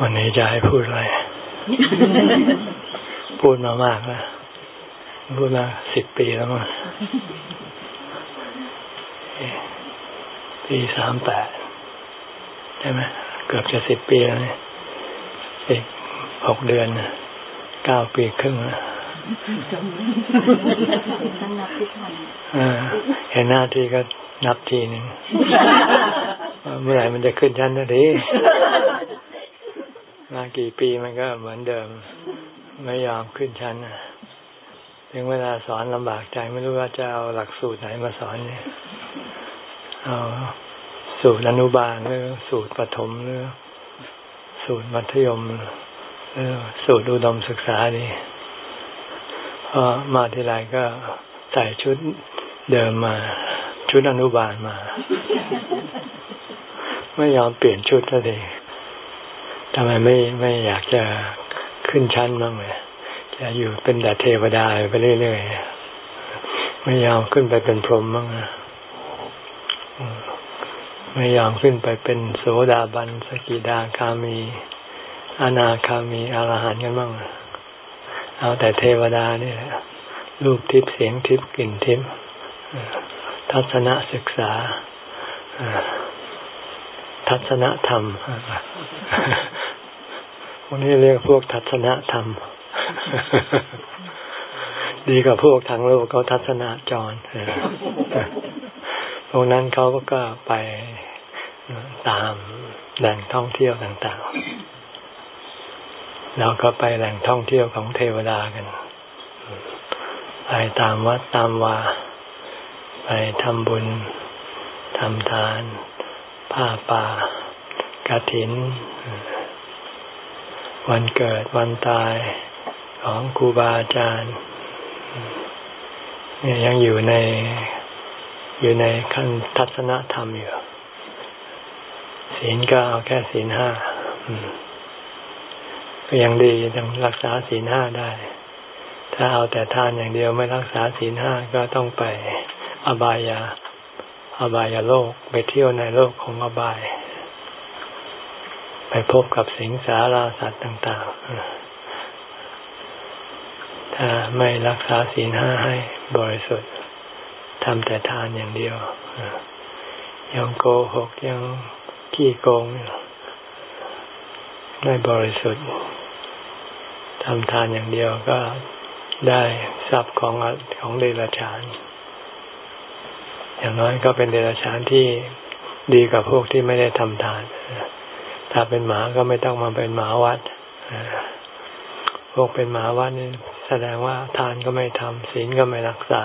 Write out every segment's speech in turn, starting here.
วันนี้จะให้พูดอะไร พูดมามากแล้วพูดมาสิบปีแล้วมั้งปีสามแปดใช่ไหมเกือบจะสิบปีแล้วเนี่ยอีกหกเดือนเก้าปีครึ่งแล้วเห็นหน้าที่ก็นับทีหนึ่งเมื่อไหร่มันจะขึ้นชั้นนะดี มากี่ปีมันก็เหมือนเดิม ไม่ยอมขึ้นชั้นถึงเวลาสอนลำบากใจไม่รู้ว่าจะเอาหลักสูตรไหนมาสอนเนี่ยเอาสูตรอนุบาลหรือสูตรประถมหรือสูตรมัธยมหรือสูตรอุดมศึกษาดีพอมาทีไรก็ใส่ชุดเดิมมา ชุดอนุบาลมา ไม่ยอมเปลี่ยนชุดเลย ทำไมไม่ไม่อยากจะขึ้นชั้นบ้างเลยจะอยู่เป็นแต่เทวดาไปเรื่อยๆไม่ยอมขึ้นไปเป็นพรหมบ้างนะไม่ยอมขึ้นไปเป็นโสดาบันสกิดาคามีอนาคามีอรหันต์กันบ้างเอาแต่เทวดานี่แหละรูปทิพย์เสียงทิพย์กลิ่นทิพย์ทัศนศึกษาทัศนธรรม พวกนี้เรียกพวกทัศนธรรม ดีกว่าพวกทางโลกเขาทัศนจรพวกนั้นเขาก็ไปตามแหล่งท่องเที่ยวต่างๆ แล้วก็ไปแหล่งท่องเที่ยวของเทวดากัน ไปตามวัดตามวา ไปทำบุญทำทาน ผ้าป่ากระถิน วันเกิดวันตายของครูบาอาจารย์เนี่ยยังอยู่ในอยู่ในขั้นทัศนธรรมอยู่ศีลก็เอาแค่ศีลห้าก็ยังดียังรักษาศีลห้าได้ ถ้าเอาแต่ทานอย่างเดียวไม่รักษาศีลห้าก็ต้องไปอบายา อบายาโลกไปเที่ยวในโลกของอบาย ไปพบกับสิงสาราสัตว์ต่าง ๆ ถ้าไม่รักษาศีลห้าให้บริสุทธิ์ทำแต่ทานอย่างเดียว ยังโกหกยังขี้โกงไม่บริสุทธิ์ทำทานอย่างเดียวก็ได้ทรัพย์ของของเดรัจฉาน อย่างน้อยก็เป็นเดรัจฉานที่ดีกว่าพวกที่ไม่ได้ทำทาน ถ้าเป็นหมาก็ไม่ต้องมาเป็นหมาวัดพวกเป็นหมาวัดนี่แสดงว่าทานก็ไม่ทำศีลก็ไม่รักษา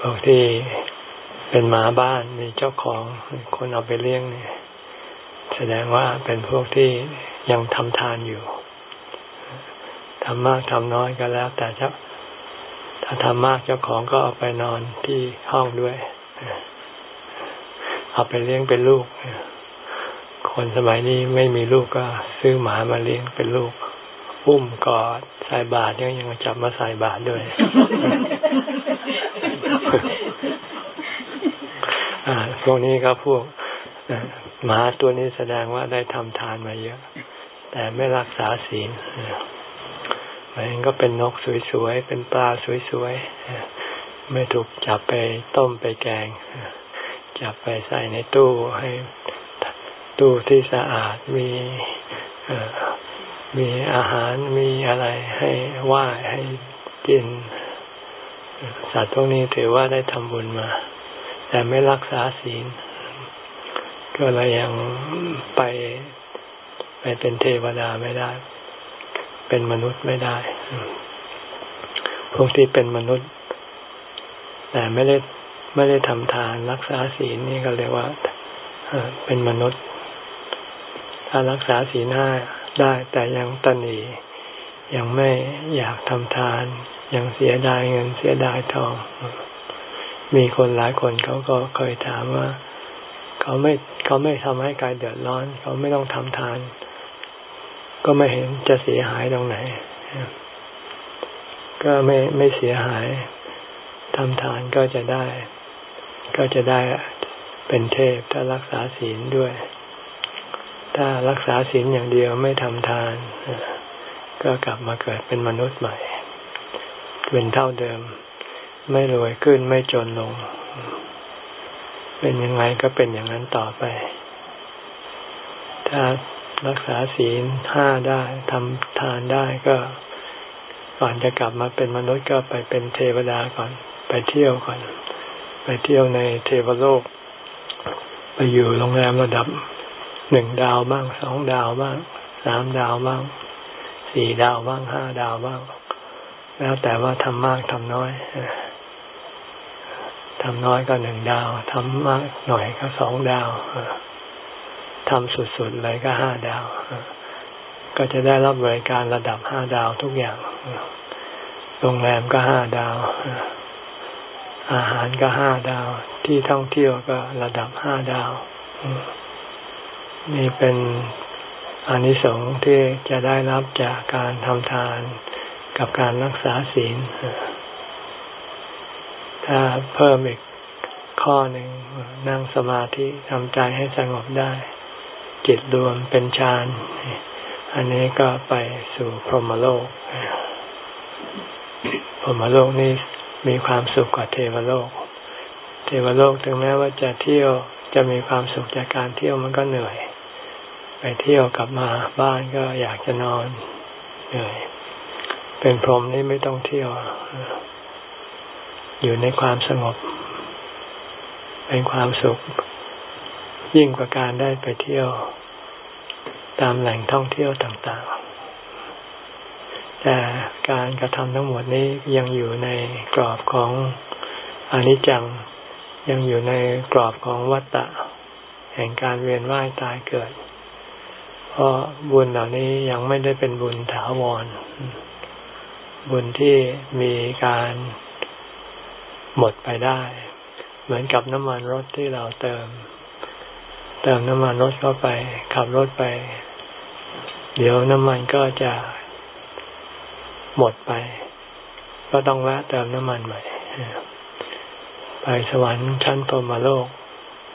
พวกที่เป็นหมาบ้านมีเจ้าของคนเอาไปเลี้ยงนี่แสดงว่าเป็นพวกที่ยังทำทานอยู่ทำมากทำน้อยก็แล้ว แต่เจ้าถ้าทำมากเจ้าของก็เอาไปนอนที่ห้องด้วย เอาไปเลี้ยงเป็นลูก คนสมัยนี้ไม่มีลูกก็ซื้อหมามาเลี้ยงเป็นลูก อุ้มกอดใส่บาตรยังยังจับมาใส่บาตรด้วยพวกนี้ก็พวกหมาตัวนี้แสดงว่าได้ทำทานมาเยอะ แต่ไม่รักษาศีลมันก็เป็นนกสวยๆ เป็นปลาสวยๆ ไม่ถูกจับไปต้มไปแกง จับไปใส่ในตู้ให้ตู้ที่สะอาดมีมีอาหารมีอะไรให้ว่าให้กิน สัตว์พวกนี้ถือว่าได้ทำบุญมา แต่ไม่รักษาศีล ก็เลยยังไปไปเป็นเทวดาไม่ได้ เป็นมนุษย์ไม่ได้ พวกที่เป็นมนุษย์ แต่ไม่ได้ ไม่ได้ทำทานรักษาศีลนี่ก็เรียกว่าเป็นมนุษย์ ถ้ารักษาศีลห้าได้แต่ยังตันอียังไม่อยากทำทาน ยังเสียดายเงินเสียดายทอง มีคนหลายคนเขาก็เคยถามว่า เขาไม่เขาไม่ทำให้กายเดือดร้อน เขาไม่ต้องทำทาน ก็ไม่เห็นจะเสียหายตรงไหน ก็ไม่ไม่เสียหายทำทานก็จะได้ ก็จะได้เป็นเทพถ้ารักษาศีลด้วย ถ้ารักษาศีลอย่างเดียวไม่ทำทาน ก็กลับมาเกิดเป็นมนุษย์ใหม่ เป็นเท่าเดิม ไม่รวยขึ้นไม่จนลง เป็นยังไงก็เป็นอย่างนั้นต่อไป ถ้ารักษาศีลห้าได้ทำทานได้ก็ก่อนจะกลับมาเป็นมนุษย์ก็ไปเป็นเทวดาก่อนไปเที่ยวก่อน ไปเที่ยวในเทวโลก ไปอยู่โรงแรมระดับหนึ่งดาวบ้างสองดาวบ้างสามดาวบ้างสี่ดาวบ้างห้าดาวบ้าง แล้วแต่ว่าทำมากทำน้อยทำน้อยก็หนึ่งดาวทำมากหน่อยก็สองดาวทำสุดๆเลยก็ห้าดาวก็จะได้รับบริการระดับห้าดาวทุกอย่าง โรงแรมก็ห้าดาว อาหารก็ห้าดาว ที่ท่องเที่ยวก็ระดับห้าดาว นี่เป็นอนิสงส์ที่จะได้รับจากการทำทานกับการรักษาศีล ถ้าเพิ่มอีกข้อหนึ่งนั่งสมาธิทำใจให้สงบได้ จิตรวมเป็นฌานอันนี้ก็ไปสู่พรหมโลกพรหมโลกนี้ มีความสุขกว่าเทวโลก เทวโลกถึงแม้ว่าจะเที่ยวจะมีความสุขจากการเที่ยวมันก็เหนื่อย ไปเที่ยวกลับมาบ้านก็อยากจะนอนเหนื่อย เป็นพรหมนี่ไม่ต้องเที่ยว อยู่ในความสงบ เป็นความสุข ยิ่งกว่าการได้ไปเที่ยว ตามแหล่งท่องเที่ยวต่างๆ แต่การกระทำทั้งหมดนี้ยังอยู่ในกรอบของอนิจจัง ยังอยู่ในกรอบของวัตตะ แห่งการเวียนว่ายตายเกิด เพราะบุญเหล่านี้ยังไม่ได้เป็นบุญถาวร บุญที่มีการหมดไปได้ เหมือนกับน้ำมันรถที่เราเติม เติมน้ำมันรถเข้าไป ขับรถไป เดี๋ยวน้ำมันก็จะ หมดไป ก็ต้องแวะเติมน้ำมันใหม่ไปสวรรค์ชั้นพรมโลก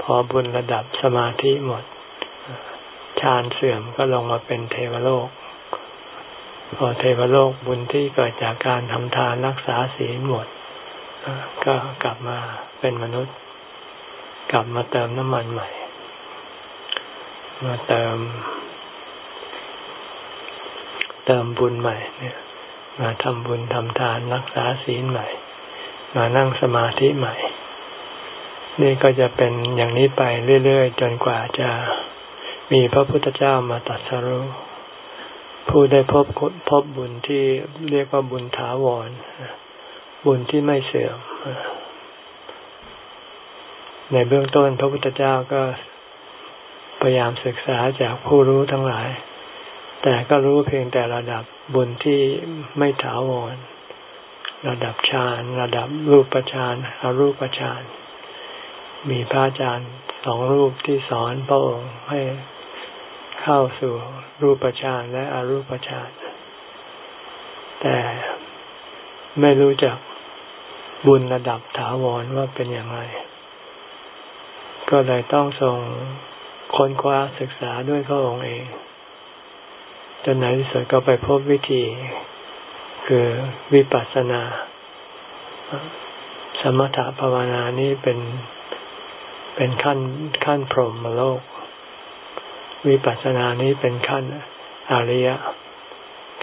พอบุญระดับสมาธิหมดฌานเสื่อมก็ลงมาเป็นเทวโลก พอเทวโลกบุญที่เกิดจากการทำทานรักษาศีลหมดก็กลับมาเป็นมนุษย์ กลับมาเติมน้ำมันใหม่ มาเติม เติมบุญใหม่เนี่ย มาทำบุญทำทานรักษาศีลใหม่ มานั่งสมาธิใหม่ นี่ก็จะเป็นอย่างนี้ไปเรื่อยๆ จนกว่าจะมีพระพุทธเจ้ามาตัดสรุผู้ได้พบพบบุญที่เรียกว่าบุญถาวร บุญที่ไม่เสื่อม ในเบื้องต้นพระพุทธเจ้าก็พยายามศึกษาจากผู้รู้ทั้งหลาย แต่ก็รู้เพียงแต่ระดับบุญที่ไม่ถาวร ระดับฌาน ระดับรูปฌานอรูปฌาน มีพระอาจารย์สองรูปที่สอนพระองค์ให้เข้าสู่รูปฌานและอรูปฌาน แต่ไม่รู้จักบุญระดับถาวรว่าเป็นอย่างไร ก็เลยต้องส่งค้นคว้าศึกษาด้วยพระองค์เอง จนในที่สุดก็ไปพบวิธี คือวิปัสสนา สมถะภาวนานี้เป็นเป็นขั้นขั้นพรหมโลก วิปัสสนานี้เป็นขั้นอริยะ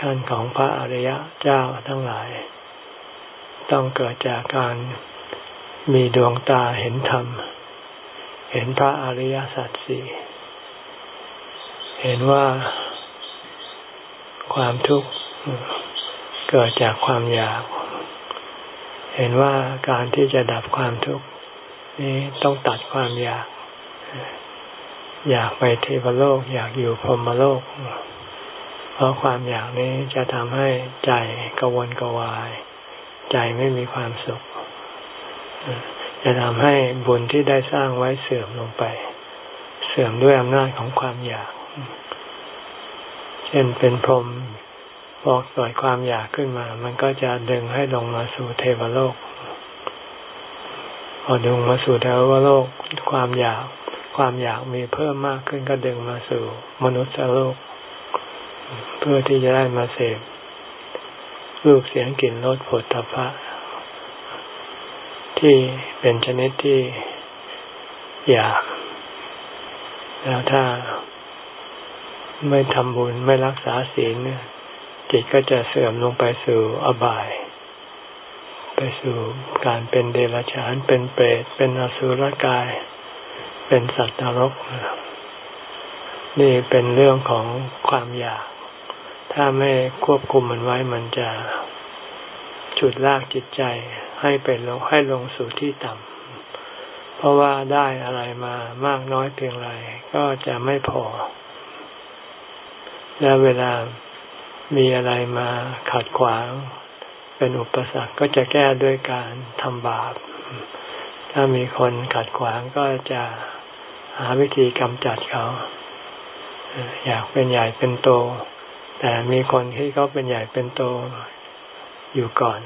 ขั้นของพระอริยะเจ้าทั้งหลาย ต้องเกิดจากการมีดวงตาเห็นธรรม เห็นพระอริยสัจสี่เห็นว่า ความทุกข์เกิดจากความอยาก เห็นว่าการที่จะดับความทุกข์นี้ต้องตัดความอยาก อยากไปเทวโลก อยากอยู่พรหมโลก เพราะความอยากนี้จะทำให้ใจกวนกวาย ใจไม่มีความสุข จะทำให้บุญที่ได้สร้างไว้เสื่อมลงไป เสื่อมด้วยอำนาจของความอยาก เช่นเป็นพรหมพอเกิดความอยากขึ้นมา มันก็จะดึงให้ลงมาสู่เทวโลก พอดึงมาสู่เทวโลก ความอยาก ความอยากมีเพิ่มมากขึ้นก็ดึงมาสู่มนุษย์โลก เพื่อที่จะได้มาเสพรูปเสียงกลิ่นรสผลตภะที่เป็นชนิดที่อยาก แล้วถ้า ไม่ทำบุญไม่รักษาศีลเนี่ยจิตก็จะเสื่อมลงไปสู่อบาย ไปสู่การเป็นเดรัจฉานเป็นเปรตเป็นอสุรกาย เป็นสัตว์นรก นี่เป็นเรื่องของความอยาก ถ้าไม่ควบคุมมันไว้มันจะฉุดลากจิตใจให้เป็นลงให้ลงสู่ที่ต่ำเพราะว่าได้อะไรมามากน้อยเพียงไรก็จะไม่พอ และเวลามีอะไรมาขัดขวาง เป็นอุปสรรคก็จะแก้ด้วยการทำบาป ถ้ามีคนขัดขวางก็จะหาวิธีกำจัดเขา อยากเป็นใหญ่เป็นโต แต่มีคนที่เขาเป็นใหญ่เป็นโตอยู่ก่อน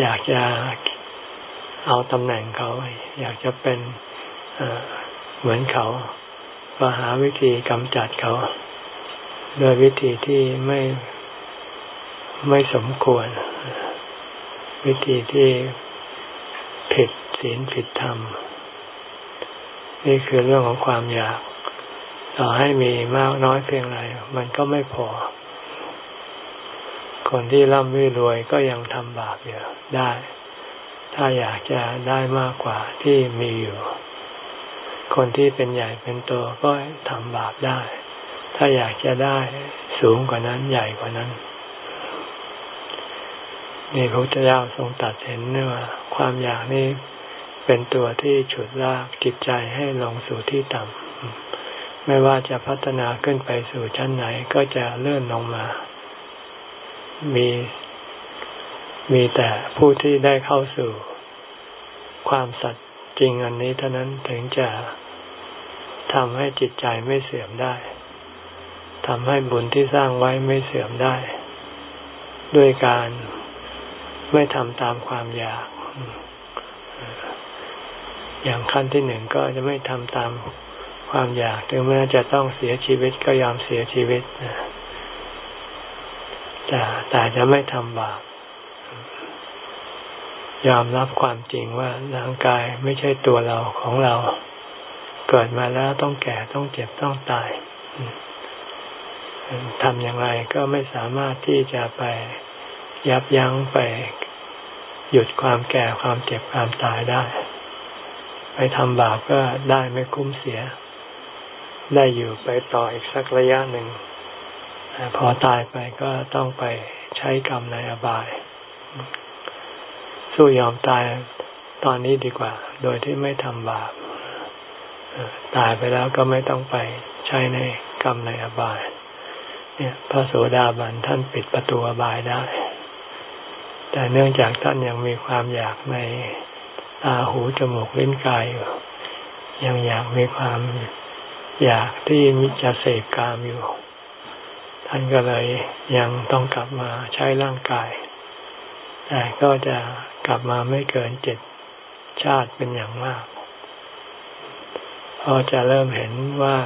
อยากจะเอาตำแหน่งเขา อยากจะเป็นเหมือนเขา ก็หาวิธีกำจัดเขา โดยวิธีที่ไม่ไม่สมควร วิธีที่ผิดศีลผิดธรรม นี่คือเรื่องของความอยาก ต่อให้มีมากน้อยเพียงไรมันก็ไม่พอ คนที่ร่ำรวยก็ยังทำบาปอยู่ได้ ถ้าอยากจะได้มากกว่าที่มีอยู่ คนที่เป็นใหญ่เป็นโตก็ทำบาปได้ ถ้าอยากจะได้สูงกว่านั้นใหญ่กว่านั้น นี่พระพุทธเจ้าทรงตัดเห็นว่าความอยากนี่เป็นตัวที่ฉุดลากจิตใจให้ลงสู่ที่ต่ำไม่ว่าจะพัฒนาขึ้นไปสู่ชั้นไหนก็จะเลื่อนลงมา มี มีแต่ผู้ที่ได้เข้าสู่ความสัตย์จริงอันนี้เท่านั้นถึงจะทำให้จิตใจไม่เสื่อมได้ ทำให้บุญที่สร้างไว้ไม่เสื่อมได้ ด้วยการไม่ทำตามความอยาก อย่างขั้นที่หนึ่งก็จะไม่ทำตามความอยาก ถึงแม้จะต้องเสียชีวิตก็ยอมเสียชีวิตแต่แต่จะไม่ทำบาปยอมรับความจริงว่าร่างกายไม่ใช่ตัวเราของเรา เกิดมาแล้วต้องแก่ต้องเจ็บต้องตาย ทำอย่างไรก็ไม่สามารถที่จะไปยับยั้งไปหยุดความแก่ความเจ็บความตายได้ ไปทำบาปก็ได้ไม่คุ้มเสีย ได้อยู่ไปต่ออีกสักระยะหนึ่ง พอตายไปก็ต้องไปใช้กรรมในอบาย สู้ยอมตายตอนนี้ดีกว่า โดยที่ไม่ทำบาปตายไปแล้วก็ไม่ต้องไปใช้ในกรรมในอบาย เนี่ยพระโสดาบันท่านปิดประตูอบายได้ แต่เนื่องจากท่านยังมีความอยากในตาหูจมูกลิ้นกายอยู่ยังอยากมีความอยากที่มิจะเสพกามอยู่ ท่านก็เลยยังต้องกลับมาใช้ร่างกาย แต่ก็จะกลับมาไม่เกินเจ็ดชาติเป็นอย่างมากพอจะเริ่มเห็นว่า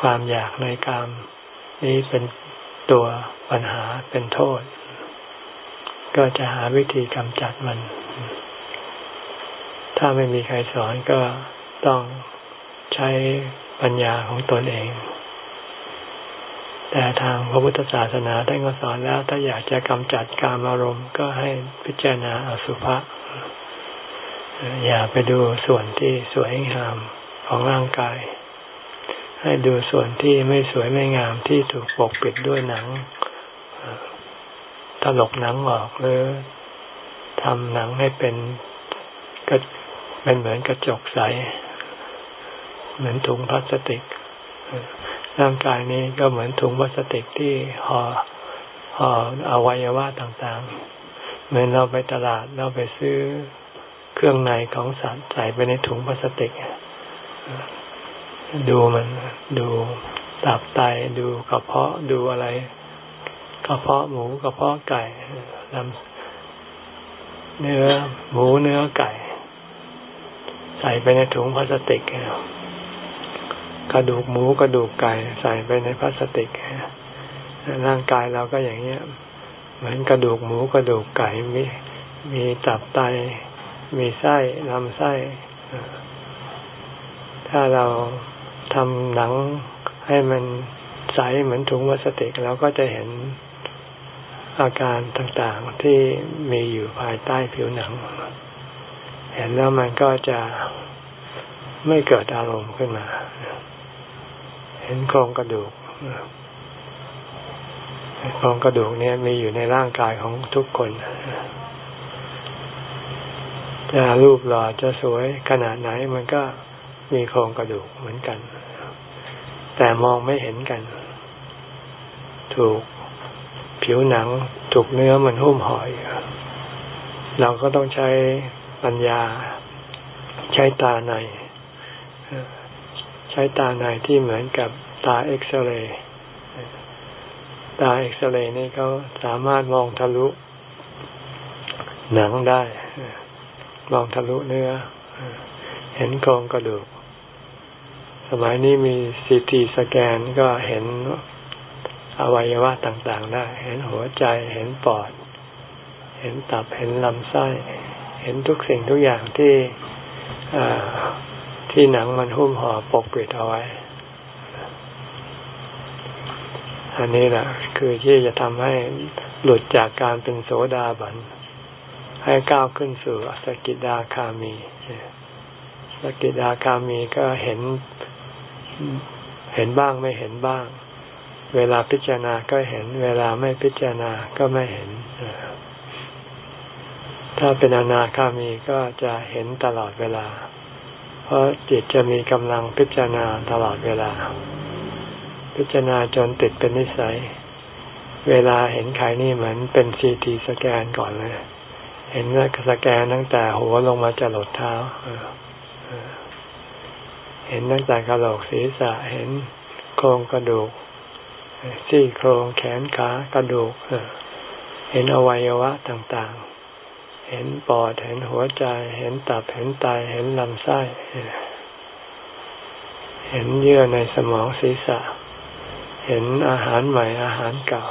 ความอยากในกาม นี้เป็นตัวปัญหาเป็นโทษ ก็จะหาวิธีกำจัดมัน ถ้าไม่มีใครสอนก็ต้องใช้ปัญญาของตนเอง แต่ทางพระพุทธศาสนาท่านก็สอนแล้ว ถ้าอยากจะกำจัดการอารมณ์ก็ให้พิจารณาอสุภะอย่าไปดูส่วนที่สวยงามของร่างกาย ให้ดูส่วนที่ไม่สวยไม่งามที่ถูกปกปิดด้วยหนังถลกหนังออกหรือทำหนังให้เป็นก็เป็นเหมือนกระจกใส เหมือนถุงพลาสติกร่างกายนี้ก็เหมือนถุงพลาสติกที่ห่อห่ออวัยวะต่างๆ เหมือนเราไปตลาดเราไปซื้อเครื่องในของสัตว์ใส่ไปในถุงพลาสติก ดูมันดูตับไตดูกระเพาะดูอะไรกระเพาะหมูกระเพาะไก่ลำเนื้อหมูเนื้อไก่ ใส่ไปในถุงพลาสติกกระดูกหมูกระดูกไก่ ใส่ไปในพลาสติกร่างกายเราก็อย่างเงี้ย เหมือนกระดูกหมูกระดูกไก่มีมีตับไต มีไส้ลำไส้ ถ้าเรา ทำหนังให้มันใสเหมือนถุงพลาสติกเราก็จะเห็นอาการต่างๆที่มีอยู่ภายใต้ผิวหนัง เห็นแล้วมันก็จะไม่เกิดอารมณ์ขึ้นมา เห็นโครงกระดูกโครงกระดูกเนี่ยมีอยู่ในร่างกายของทุกคน จะรูปหล่อจะสวยขนาดไหนมันก็มีโครงกระดูกเหมือนกัน แต่มองไม่เห็นกัน ถูกผิวหนัง ถูกเนื้อมันหุ้มห่ออยู่เราก็ต้องใช้ปัญญา ใช้ตาใน ใช้ตาในที่เหมือนกับตาเอ็กซเรย์ตาเอ็กซเรย์นี่เขาสามารถมองทะลุ หนังได้ มองทะลุเนื้อ เห็นโครงกระดูก สมัยนี้มีซีทีสแกนก็เห็นอวัยวะต่างๆได้ เห็นหัวใจ เห็นปอด เห็นตับ เห็นลำไส้ เห็นทุกสิ่งทุกอย่างที่ที่หนังมันหุ้มห่อปกปิดเอาไว้ อันนี้แหละคือที่จะทำให้หลุดจากการเป็นโสดาบัน ให้ก้าวขึ้นสู่สกิดาคามี สกิดาคามีก็เห็น เห็นบ้างไม่เห็นบ้าง เวลาพิจารณาก็เห็น เวลาไม่พิจารณาก็ไม่เห็น ถ้าเป็นอนาคามีก็จะเห็นตลอดเวลา เพราะจิตจะมีกำลังพิจารณาตลอดเวลา พิจารณาจนติดเป็นนิสัย เวลาเห็นใครนี่เหมือนเป็นซีทีสแกนก่อนเลย เห็นว่าสแกนตั้งแต่หัวลงมาจะหลดเท้าเห็นตั้งแต่กระโหลกศีรษะเห็นโครงกระดูกซี่โครงแขนขากระดูกเห็นอวัยวะต่างๆ เห็นปอดเห็นหัวใจ เห็นตับเห็นไตเห็นลำไส้ เห็นเยื่อในสมองศีรษะ เห็นอาหารใหม่อาหารเก่า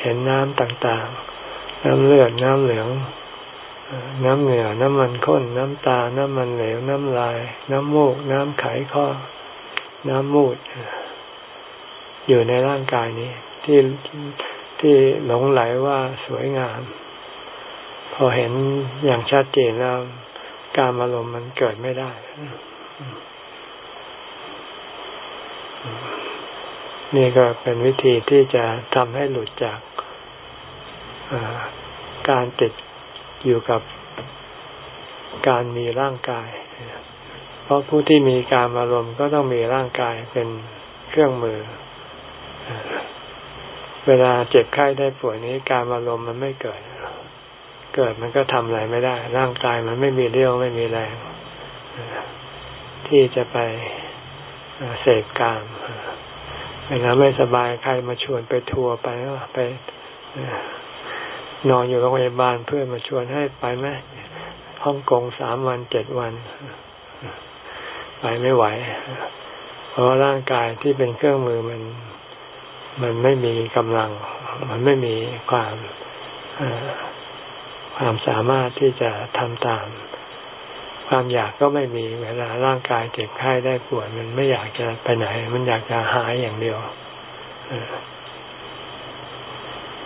เห็นน้ำต่างๆ น้ำเลือดน้ำเหลือง น้ำเหงื่อ น้ำมันข้น น้ำตา น้ำมันเหลว น้ำลาย น้ำมูก น้ำไขข้อ น้ำมูด อยู่ในร่างกายนี้ ที่ที่หลงไหลว่าสวยงาม พอเห็นอย่างชัดเจนแล้วการอารมณ์มันเกิดไม่ได้ นี่ก็เป็นวิธีที่จะทำให้หลุดจากการติด อยู่กับการมีร่างกาย เพราะผู้ที่มีการอารมณ์ก็ต้องมีร่างกายเป็นเครื่องมือ เวลาเจ็บไข้ได้ป่วยนี้การอารมณ์มันไม่เกิด เกิดมันก็ทำอะไรไม่ได้ ร่างกายมันไม่มีเรี่ยวไม่มีแรง ที่จะไปเสพกามเวลาไม่สบายใครมาชวนไปทัวร์ไปก็ไป นอนอยู่โรงพยาบาลเพื่อนมาชวนให้ไปไหมฮ่องกงสามวันเจ็ดวัน ไปไม่ไหว เพราะร่างกายที่เป็นเครื่องมือมัน มันไม่มีกำลัง มันไม่มีความความสามารถที่จะทำตาม ความอยากก็ไม่มีเวลาร่างกายเจ็บไข้ได้ปวยมันไม่อยากจะไปไหน มันอยากจะหายอย่างเดียว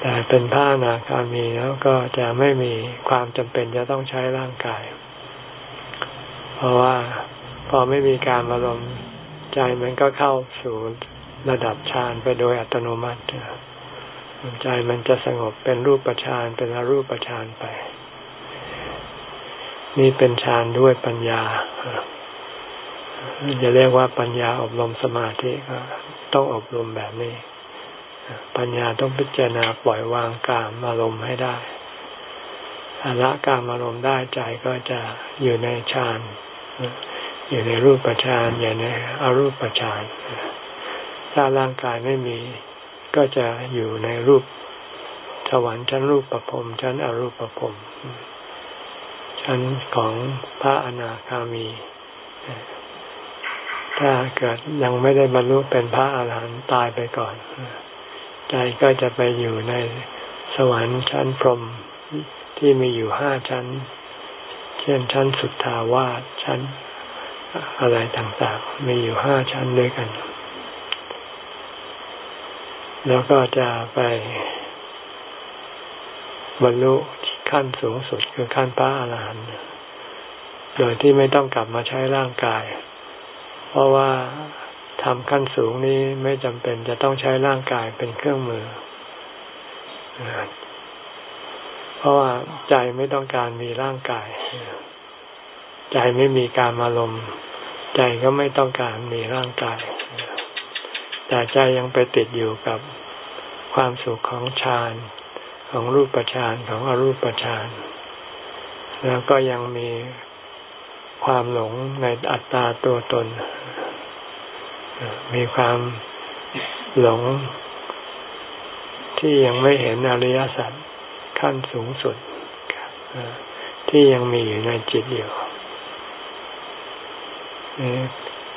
แต่เป็นผ้านาคามีแล้วก็จะไม่มีความจำเป็นจะต้องใช้ร่างกาย เพราะว่าพอไม่มีการอารมณ์ใจมันก็เข้าสู่ระดับฌานไปโดยอัตโนมัติใจมันจะสงบเป็นรูปฌานเป็นอรูปฌานไป นี่เป็นฌานด้วยปัญญาจะเรียกว่าปัญญาอบรมสมาธิก็ต้องอบรมแบบนี้ ปัญญาต้องพิจารณาปล่อยวางกามอารมณ์ให้ได้ละกามอารมณ์ได้ใจก็จะอยู่ในฌานอยู่ในรูปฌานอยู่ในอรูปฌานถ้าร่างกายไม่มี ก็จะอยู่ในรูปสวรรค์ชั้นรูปประพรมชั้นอรูปประพรมชั้นของพระอนาคามี ถ้าเกิดยังไม่ได้บรรลุเป็นพระอาหารหันต์ตายไปก่อน ใจก็จะไปอยู่ในสวรรค์ชั้นพรหมที่มีอยู่ห้าชั้น เช่นชั้นสุทธาวาสชั้นอะไรต่างๆ มีอยู่ห้าชั้นด้วยกัน แล้วก็จะไปบรรลุขั้นสูงสุดคือขั้นพระอรหันต์โดยที่ไม่ต้องกลับมาใช้ร่างกาย เพราะว่า ทำขั้นสูงนี้ไม่จำเป็นจะต้องใช้ร่างกายเป็นเครื่องมือ เพราะว่าใจไม่ต้องการมีร่างกาย ใจไม่มีการอารมณ์ใจก็ไม่ต้องการมีร่างกาย แต่ใจยังไปติดอยู่กับความสุขของฌานของรูปฌานของอรูปฌานแล้วก็ยังมีความหลงในอัตตาตัวตน มีความหลงที่ยังไม่เห็นอริยสัจขั้นสูงสุดที่ยังมีอยู่ในจิตอยู่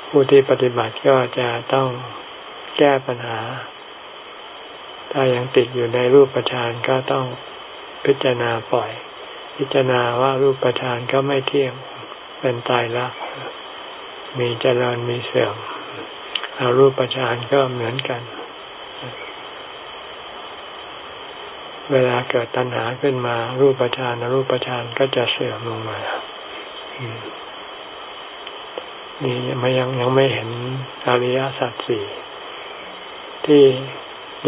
ผู้ที่ปฏิบัติก็จะต้องแก้ปัญหา ถ้ายังติดอยู่ในรูปฌานก็ต้องพิจารณาปล่อย พิจารณาว่ารูปฌานก็ไม่เที่ยงเป็นตายรักมีเจริญมีเสื่อม อารูปฌานก็เหมือนกัน เวลาเกิดตัณหาขึ้นมา รูปฌานอรูปฌานก็จะเสื่อมลงมานี่มันยังยังไม่เห็นอริยสัจสี่ที่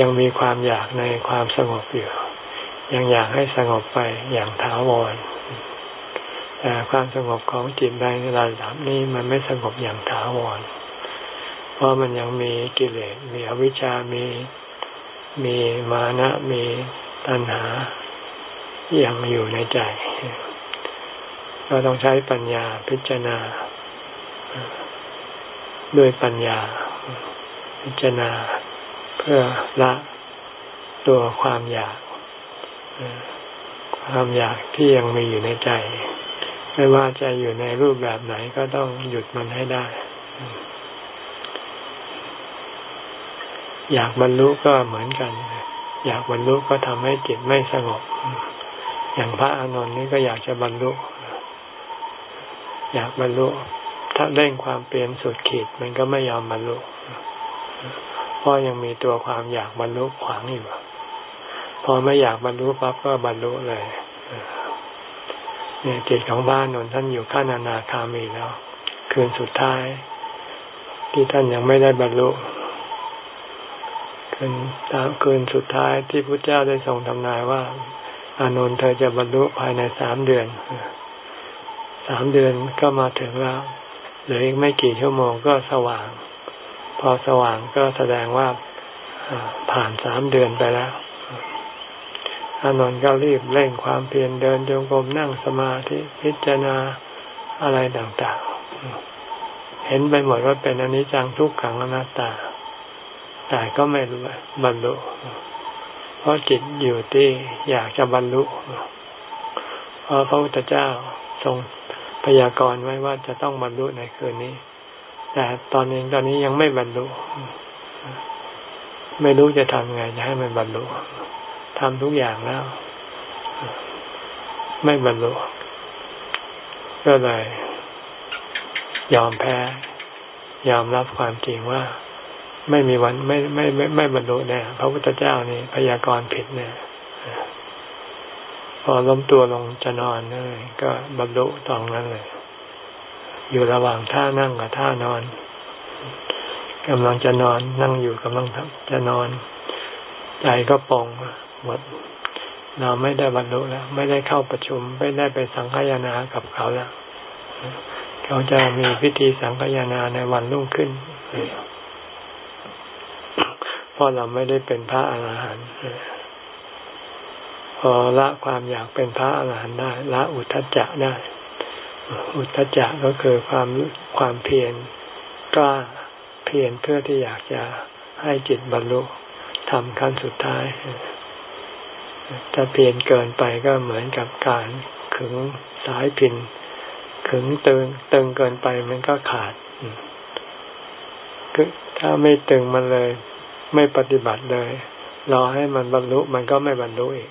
ยังมีความอยากในความสงบอยู่ ยังอยากให้สงบไปอย่างถาวรแต่ความสงบของจิตในระดับนี้มันไม่สงบอย่างถาวร เพราะมันยังมีกิเลส มีอวิชชา มีมีมานะ มีตัณหา ยังอยู่ในใจ เราต้องใช้ปัญญาพิจารณา ด้วยปัญญา พิจารณาเพื่อละตัวความอยาก ความอยากที่ยังมีอยู่ในใจ ไม่ว่าจะอยู่ในรูปแบบไหนก็ต้องหยุดมันให้ได้ อยากบรรลุก็เหมือนกัน อยากบรรลุก็ทำให้จิตไม่สงบ อย่างพระอานนท์นี่ก็อยากจะบรรลุ อยากบรรลุ ถ้าเร่งความเปลี่ยนสุดขีดมันก็ไม่ยอมบรรลุ เพราะยังมีตัวความอยากบรรลุขวางอยู่พอไม่อยากบรรลุปั๊บก็บรรลุเลยเนี่ยจิตของบ้านนนท่านอยู่ขั้นอนาคามีแล้ว คืนสุดท้าย ที่ท่านยังไม่ได้บรรลุ คืนตามคืนสุดท้ายที่พระเจ้าได้ทรงทำนายว่า อานนท์เธอจะบรรลุภายในสามเดือนสามเดือนก็มาถึงแล้วเหรืออีกไม่กี่ชั่วโมงก็สว่าง พอสว่างก็แสดงว่าผ่านสามเดือนไปแล้วอานนท์ก็รีบเร่งความเพียรเดินจงกรมนั่งสมาธิพิจารณาอะไรต่างๆ เห็นไปหมดว่าเป็นอนิจจังทุกขังอนัตตา แต่ก็ไม่รู้บรรลุ เพราะจิตอยู่ที่อยากจะบรรลุ เพราะพระพุทธเจ้าทรงพยากรณ์ไว้ว่าจะต้องบรรลุในคืนนี้ แต่ตอนนี้ตอนนี้ยังไม่บรรลุ ไม่รู้จะทำไงจะให้มันบรรลุทำทุกอย่างแล้ว ไม่บรรลุ ก็เลยยอมแพ้ ยอมรับความจริงว่า ไม่มีวันไม่ไม่ไม่ไม่บรรลุแน่พระพุทธเจ้านี่พยากรณ์ผิดเนี่ยพอล้มตัวลงจะนอนนั่นก็บรรลุตองนั้นเลย อยู่ระหว่างท่านั่งกับท่านอนกำลังจะนอนนั่งอยู่กำลังจะนอน ใจก็ปองหมดเราไม่ได้บรรลุแล้ว ไม่ได้เข้าประชุม ไม่ได้ไปสังฆยนากับเขาแล้ว เขาจะมีพิธีสังฆยนาในวันรุ่งขึ้นเพ ราะเราไม่ได้เป็นพระอรหันต์พอละความอยากเป็นพระอรหันต์ได้ ละอุทจจะได้ อุทจจะก็คือความความเพียรกล้าเพียรเพื่อที่อยากจะให้จิตบรรลุทำขั้นสุดท้ายถ้าเพียรเกินไปก็เหมือนกับการขึงสายพินขึงตึงตึงเกินไปมันก็ขาด ถ้าไม่ตึงมันเลย ไม่ปฏิบัติเลยรอให้มันบรรลุมันก็ไม่บรรลุอีก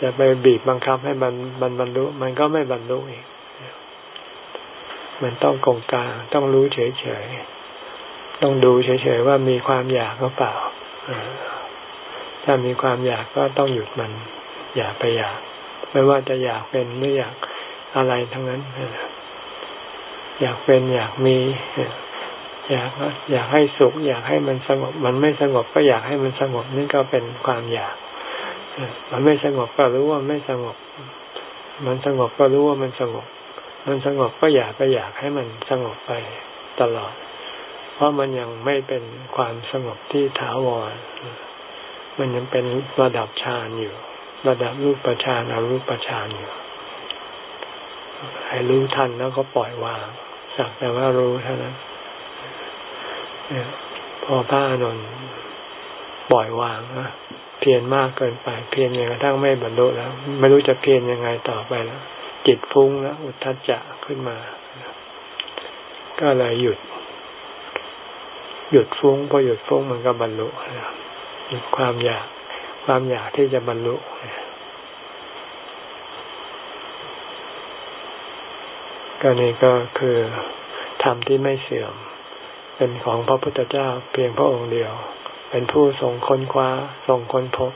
จะไปบีบบังคับให้มันบรรบรรลุ มันก็ไม่บรรลุอีก มันต้องกงกลางต้องรู้เฉยๆต้องดูเฉยๆว่ามีความอยากหรือเปล่าถ้ามีความอยากก็ต้องหยุดมัน อย่าไปอยาก ไม่ว่าจะอยากเป็นหรืออยากอะไรทั้งนั้นอยากเป็นอยากมี อยากอยากให้สุข อยากให้มันสงบ มันไม่สงบก็อยากให้มันสงบนี่ก็เป็นความอยากมันไม่สงบก็รู้ว่าไม่สงบ มันสงบก็รู้ว่ามันสงบ มันสงบก็อยากไปอยากให้มันสงบไปตลอด เพราะมันยังไม่เป็นความสงบที่ถาวร มันยังเป็นระดับฌานอยู่ ระดับรูปฌานอรูปฌานอยู่ ให้รู้ทันแล้วก็ปล่อยวางสักแต่ว่ารู้เท่านั้น พอพระอนุนปล่อยวางนะเพียรมากเกินไป เพียรอย่างกระทั่งไม่บรรลุแล้ว ไม่รู้จะเพียรยังไงต่อไปแล้ว จิตฟุ้งแล้ว อุทธัจจะขึ้นมา ก็เลยหยุด หยุดฟุ้งพอหยุดฟุ้งมันก็บรรลุหยุดความอยาก ความอยากที่จะบรรลุก็นี่ก็คือธรรมที่ไม่เสื่อม เป็นของพระพุทธเจ้าเพียงพระองค์เดียว เป็นผู้ทรงค้นคว้าทรงค้นพบ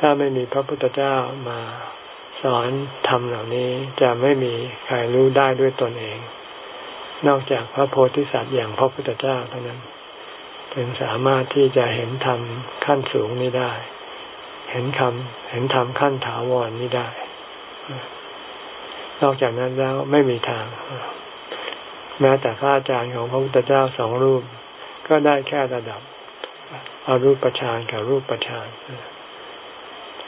ถ้าไม่มีพระพุทธเจ้ามาสอนธรรมเหล่านี้จะไม่มีใครรู้ได้ด้วยตนเอง นอกจากพระโพธิสัตว์อย่างพระพุทธเจ้าเท่านั้น ถึงสามารถที่จะเห็นธรรมขั้นสูงนี้ได้ เห็นคำเห็นธรรมขั้นถาวรนนี้ได้ นอกจากนั้นแล้วไม่มีทาง แม้แต่พระอาจารย์ของพระพุทธเจ้าสองรูป ก็ได้แค่ระดับอรูปฌานกับรูปฌาน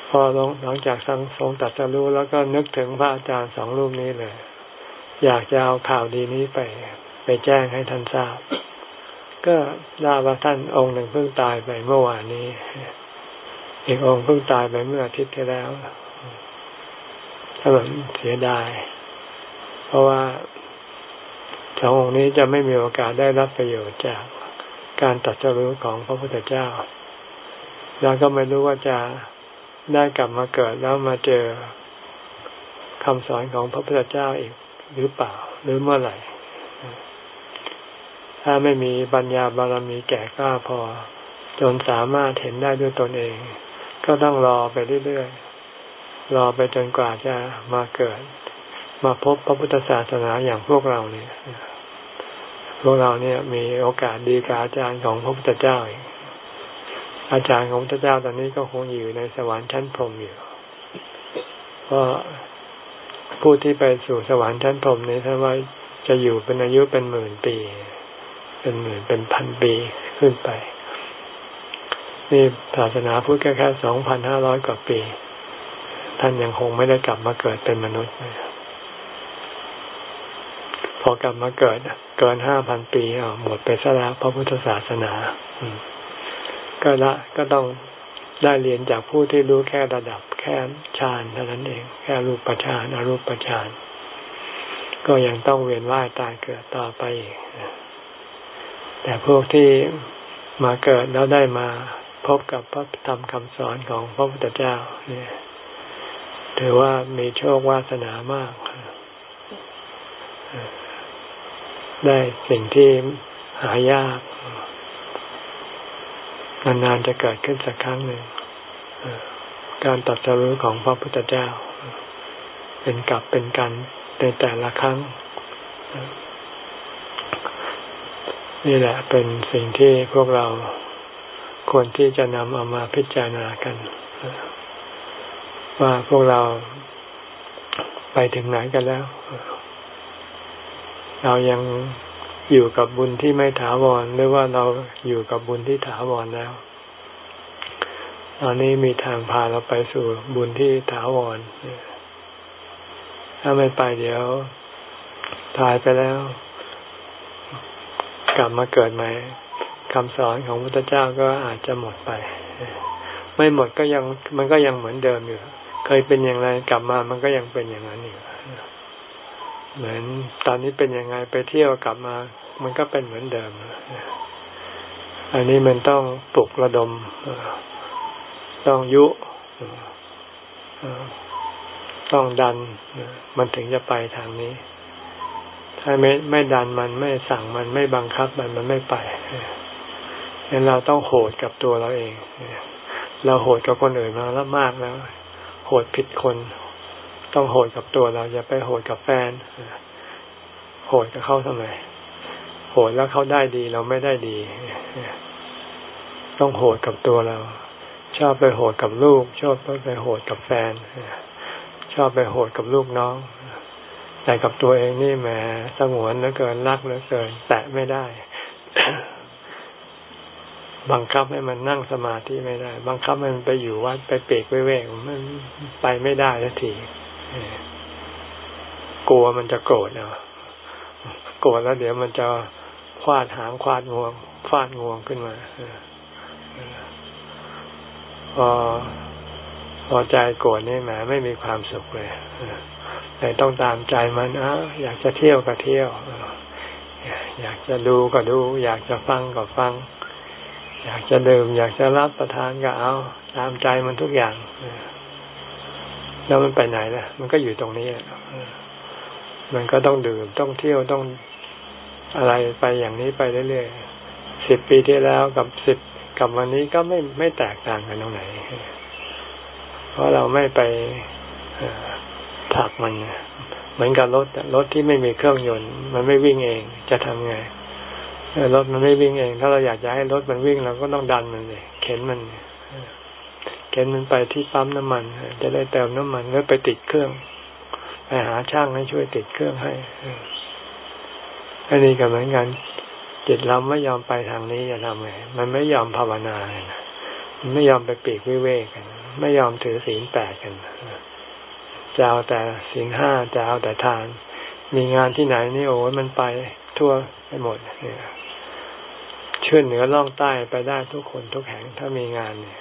พอหลังจากสังทรงตัดสรู้แล้วก็นึกถึงพระอาจารย์สองรูปนี้เลย อยากจะเอาข่าวดีนี้ไปไปแจ้งให้ท่านทราบ ก็ทราบว่าท่านองค์หนึ่งเพิ่งตายไปเมื่อวานนี้ อีกองค์เพิ่งตายไปเมื่ออาทิตย์ที่แล้วถ้าแบบเสียดาย เพราะว่า สององค์นี้จะไม่มีโอกาสได้รับประโยชน์จากการตัดสรู้ของพระพุทธเจ้า แล้วก็ไม่รู้ว่าจะได้กลับมาเกิดแล้วมาเจอคำสอนของพระพุทธเจ้าอีกหรือเปล่า หรือเมื่อไหร่ ถ้าไม่มีปัญญาบารมีแก่กล้าพอ จนสามารถเห็นได้ด้วยตนเอง ก็ต้องรอไปเรื่อยๆรอไปจนกว่าจะมาเกิด มาพบพระพุทธศาสนาอย่างพวกเราเนี่ย พวกเราเนี่ย มีโอกาสดีกับอาจารย์ของพระพุทธเจ้าอาจารย์ของพระพุทธเจ้าตอนนี้ก็คงอยู่ในสวรรค์ชั้นพรหมอยู่เพราะผู้ที่ไปสู่สวรรค์ชั้นพรหมนี้ท่านว่าจะอยู่เป็นอายุเป็นหมื่นปี เป็นหมื่นเป็นพันปีขึ้นไป นี่ศาสนาพุทธแค่แค่สองพันห้าร้อยกว่าปี ท่านยังคงไม่ได้กลับมาเกิดเป็นมนุษย์ พอกลับมาเกิดเกินห้าพันปีเอาหมดไปซะแล้วพระพุทธศาสนาก็ละก็ต้องได้เรียนจากผู้ที่รู้แค่ระดับแค่ฌานเท่านั้นเอง แค่รูปฌานอรูปฌานก็ยังต้องเวียนว่ายตายเกิดต่อไปอีกแต่พวกที่มาเกิดแล้วได้มาพบกับพระธรรมคำสอนของพระพุทธเจ้า เนี่ย ถือว่ามีโชควาสนามาก ได้สิ่งที่หายากนานๆจะเกิดขึ้นสักครั้งหนึ่งการตัดสรู้ของพระพุทธเจ้า เป็นกลับเป็นกันในแต่ละครั้ง นี่แหละเป็นสิ่งที่พวกเราควรที่จะนำเอามาพิจารณากัน ว่าพวกเราไปถึงไหนกันแล้ว เรายังอยู่กับบุญที่ไม่ถาวรหรือว่าเราอยู่กับบุญที่ถาวรแล้ว ตอนนี้มีทางพาเราไปสู่บุญที่ถาวร ถ้าไม่ไปเดี๋ยวตายไปแล้ว กลับมาเกิดใหม่คำสอนของพระพุทธเจ้าก็อาจจะหมดไป ไม่หมดก็ยังมันก็ยังเหมือนเดิมอยู่ เคยเป็นอย่างไรกลับมามันก็ยังเป็นอย่างนั้นอยู่ เหมือนตอนนี้เป็นยังไงไปเที่ยวกลับมา มันก็เป็นเหมือนเดิม อันนี้มันต้องปลุกระดม ต้องยุ ต้องดัน มันถึงจะไปทางนี้ ถ้าไม่ไม่ดันมันไม่สั่งมันไม่บังคับมันมันไม่ไปงั้นเราต้องโหดกับตัวเราเอง เราโหดกับคนอื่นมาแล้วมากแล้ว โหดผิดคน ต้องโหดกับตัวเราอย่าไปโหดกับแฟน โหดกับเขาทำไม โหดแล้วเขาได้ดีเราไม่ได้ดี ต้องโหดกับตัวเรา ชอบไปโหดกับลูก ชอบไปโหดกับแฟน ชอบไปโหดกับลูกน้อง แต่กับตัวเองนี่แหมสงวนเหลือเกินรักเหลือเกิน แตะไม่ได้บังคับให้มันนั่งสมาธิไม่ได้ บังคับมันไปอยู่วัดไปเปรกเวกมันไปไม่ได้ทันที กลัวมันจะโกรธเนาะโกรธแล้วเดี๋ยวมันจะควาดหางควาดงวงฟาดงวงขึ้นมาพอพอใจโกรธนี่แหมไม่มีความสุขเลยแต่ต้องตามใจมันอ้าอยากจะเที่ยวก็เที่ยวอยากจะดูก็ดู อยากจะฟังก็ฟัง อยากจะดื่ม อยากจะรับประทานก็เอา ตามใจมันทุกอย่าง แล้วมันไปไหนล่ะ มันก็อยู่ตรงนี้มันก็ต้องดื่มต้องเที่ยวต้องอะไรไปอย่างนี้ไปเรื่อยๆสิบปีที่แล้วกับสิบกับวันนี้ก็ไม่ไม่แตกต่างกันตรงไหน เพราะเราไม่ไปผลักมันเหมือนกับรถรถที่ไม่มีเครื่องยนต์ มันไม่วิ่งเองจะทำไงรถมันไม่วิ่งเอง ถ้าเราอยากจะให้รถมันวิ่งเราก็ต้องดันมันเลยเข็นมันเข็นมันไปที่ปั๊มน้ำมัน จะได้เติมน้ำมันแล้วไปติดเครื่อง ไปหาช่างให้ช่วยติดเครื่องให้อันนี้ก็เหมือนกันจิตเราไม่ยอมไปทางนี้จะทำไงมันไม่ยอมภาวนามันไม่ยอมไปปีกวิเวกกัน ไม่ยอมถือศีลแปดกันจะเอาแต่ศีลห้าจะเอาแต่ทาน มีงานที่ไหนนี่โอ้มันไปทั่วไปหมดเนี่ยชื่อเหนือล่องใต้ไปได้ทุกคนทุกแห่งถ้ามีงานเนี่ย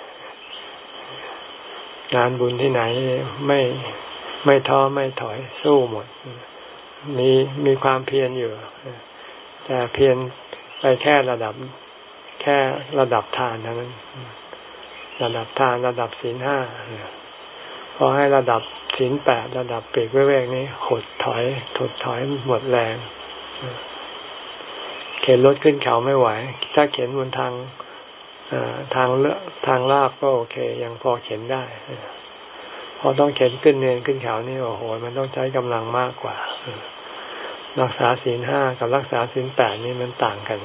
งานบุญที่ไหนไม่ไม่ท้อไม่ถอยสู้หมด มีมีความเพียรอยู่ แต่เพียรไปแค่ระดับ แค่ระดับทานเท่านั้น ระดับทานระดับศีลห้าพอให้ระดับศีลแปดระดับปรกเวกนี้หดถอยถดถอยหมดแรง เข็นรถขึ้นเขาไม่ไหว ถ้าเข็นบนทาง ทางเลทางลาบก็โอเค ยังพอเข็นได้ พอต้องเข็นขึ้นเนินขึ้นเขานี่โอ้โห มันต้องใช้กำลังมากกว่ารักษาศีลห้ากับรักษาศีลแปดนี่มันต่างกัน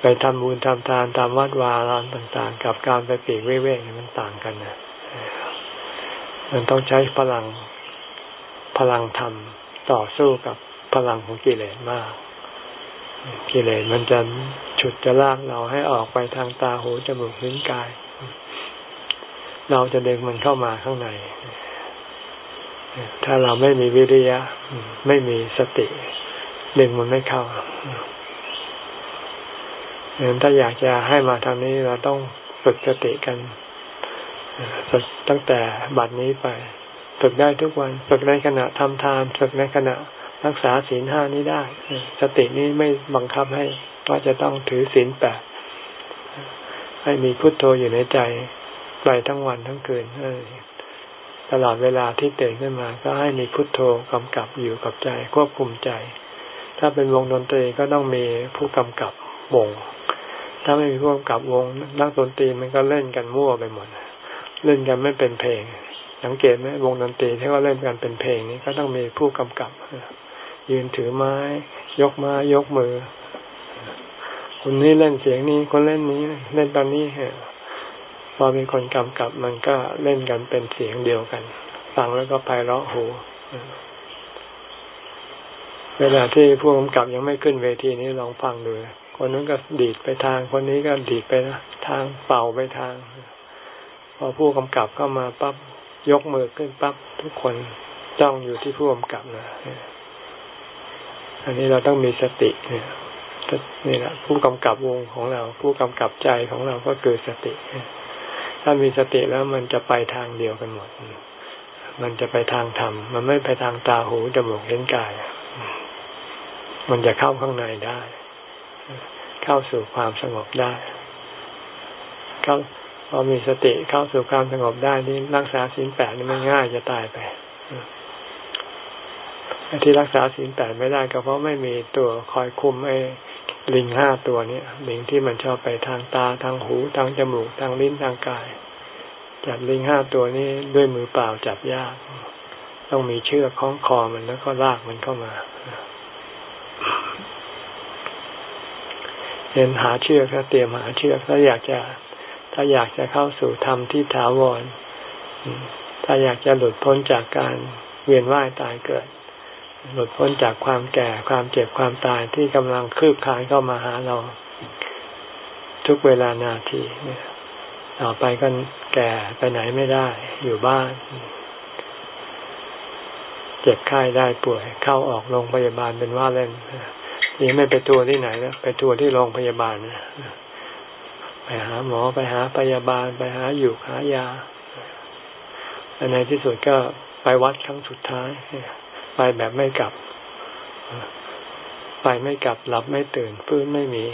ไปทำบุญทำทานตามวัดวารามต่างๆ กับการไปปีกเว่ยๆมันต่างกันนะมันต้องใช้พลังพลังธรรมต่อสู้กับพลังของกิเลสมาก กิเลสมันจะฉุดจะลากเราให้ออกไปทางตาหูจมูกลิ้นกาย เราจะดึงมันเข้ามาข้างใน ถ้าเราไม่มีวิริยะ ไม่มีสติ ดึงมันไม่เข้าเถ้าอยากจะให้มาทางนี้เราต้องฝึกสติกันตั้งแต่บัดนี้ไป ฝึกได้ทุกวัน ฝึกในขณะทำทาน ฝึกในขณะ รักษาศีลห้านี้ได้ สตินี้ไม่บังคับให้ว่าจะต้องถือศีลแปดให้มีพุทโธอยู่ในใจไปทั้งวันทั้งคืนตลอดเวลาที่ตื่นขึ้นมา ก็ให้มีพุทโธกำกับอยู่กับใจ ควบคุมใจ ถ้าเป็นวงดนตรีก็ต้องมีผู้กำกับวง ถ้าไม่มีผู้กำกับวง นักดนตรีมันก็เล่นกันมั่วไปหมด เล่นกันไม่เป็นเพลง สังเกตไหมวงดนตรีที่ว่าเล่นกันเป็นเพลงนี้ก็ต้องมีผู้กำกับ ยืนถือไม้ ยกม้ยกมือ คนนี้เล่นเสียงนี้คนเล่นนี้เล่นตอนนี้ฮะพอมีคนกำกับมันก็เล่นกันเป็นเสียงเดียวกัน ฟังแล้วก็ไพเราะหูเวลาที่ผู้กำกับยังไม่ขึ้นเวทีนี้ลองฟังดูคนนั้นก็ดีดไปทาง คนนี้ก็ดีดไปทางเป่าไปทาง พอผู้กำกับเข้ามาปั๊บยกมือขึ้นปั๊บทุกคนจ้องอยู่ที่ผู้กำกับเลย อันนี้เราต้องมีสติเนี่ยนี่แหละผู้กำกับวงของเรา ผู้กำกับใจของเราก็คือสติ ถ้ามีสติแล้วมันจะไปทางเดียวกันหมด มันจะไปทางธรรม มันไม่ไปทางตาหูจมูกเห็นกาย มันจะเข้าข้างในได้ เข้าสู่ความสงบได้ เข้าพอมีสติเข้าสู่ความสงบได้นี่รักษาศีลแปดนี่มันง่ายจะตายไป ที่รักษาศีลแปดไม่ได้ก็เพราะไม่มีตัวคอยคุมไอ้ลิงห้าตัวเนี้ลิงที่มันชอบไปทางตาทางหูทางจมูกทางลิ้นทางกาย จับลิงห้าตัวนี้ด้วยมือเปล่าจับยาก ต้องมีเชือกคล้องคอมันแล้วก็ลากมันเข้ามาเห็นหาเชือกถ้าเตรียมหาเชือกถ้าอยากจะ ถ้าอยากจะเข้าสู่ธรรมที่ถาวรถ้าอยากจะหลุดพ้นจากการเวียนว่ายตายเกิด หลุดพ้นจากความแก่ความเจ็บความตายที่กำลังคืบคลานเข้ามาหาเรา ทุกเวลานาทีเนี่ยต่อไปก็แก่ไปไหนไม่ได้ อยู่บ้าน เจ็บไข้ได้ป่วยเข้าออกโรงพยาบาลเป็นว่าเล่นนี่ไม่ไปทัวร์ที่ไหนแล้วไปทัวร์ที่โรงพยาบาลนะไปหาหมอไปหาพยาบาล ไปหาอยู่หายาในที่สุดก็ไปวัดครั้งสุดท้าย ไปแบบไม่กลับ ไปไม่กลับหลับไม่ตื่นฟื้นไม่มี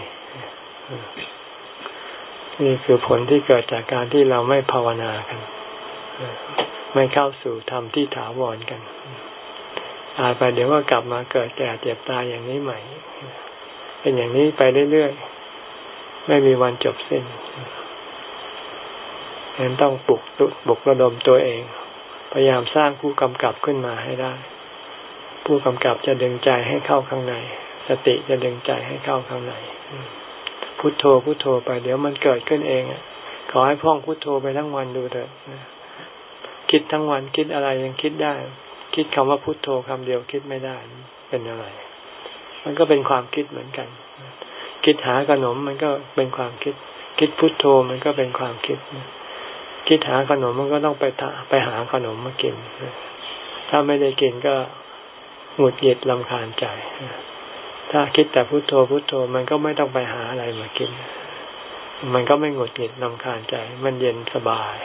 นี่คือผลที่เกิดจากการที่เราไม่ภาวนากัน ไม่เข้าสู่ธรรมที่ถาวรกันตายไปเดี๋ยวก็กลับมาเกิดแก่เจ็บตายอย่างนี้ใหม่ เป็นอย่างนี้ไปเรื่อยๆ ไม่มีวันจบสิ้นฉะนั้นต้องปลุกตุปลุกระดมตัวเอง พยายามสร้างผู้กำกับขึ้นมาให้ได้ ผู้กำกับจะดึงใจให้เข้าข้างใน สติจะดึงใจให้เข้าข้างใน พุโทโธพุโทโธไป เดี๋ยวมันเกิดขึ้นเองขอให้พ่องพุโทโธไปทั้งวันดูเถอะคิดทั้งวันคิดอะไรยังคิดได้ คิดคำว่าพุโทโธคำเดียวคิดไม่ได้ เป็นอะไร มันก็เป็นความคิดเหมือนกัน คิดหาขนมมันก็เป็นความคิด คิดพุโทโธมันก็เป็นความคิดคิดหาขนมมันก็ต้องไปไปหาขนมมากิน ถ้าไม่ได้กินก็ หงุดหงิดลำคาญใจ ถ้าคิดแต่พุโทโธพุโทโธมันก็ไม่ต้องไปหาอะไรมากิน มันก็ไม่หงุดหงิดลำคาญใจ มันเย็นสบาย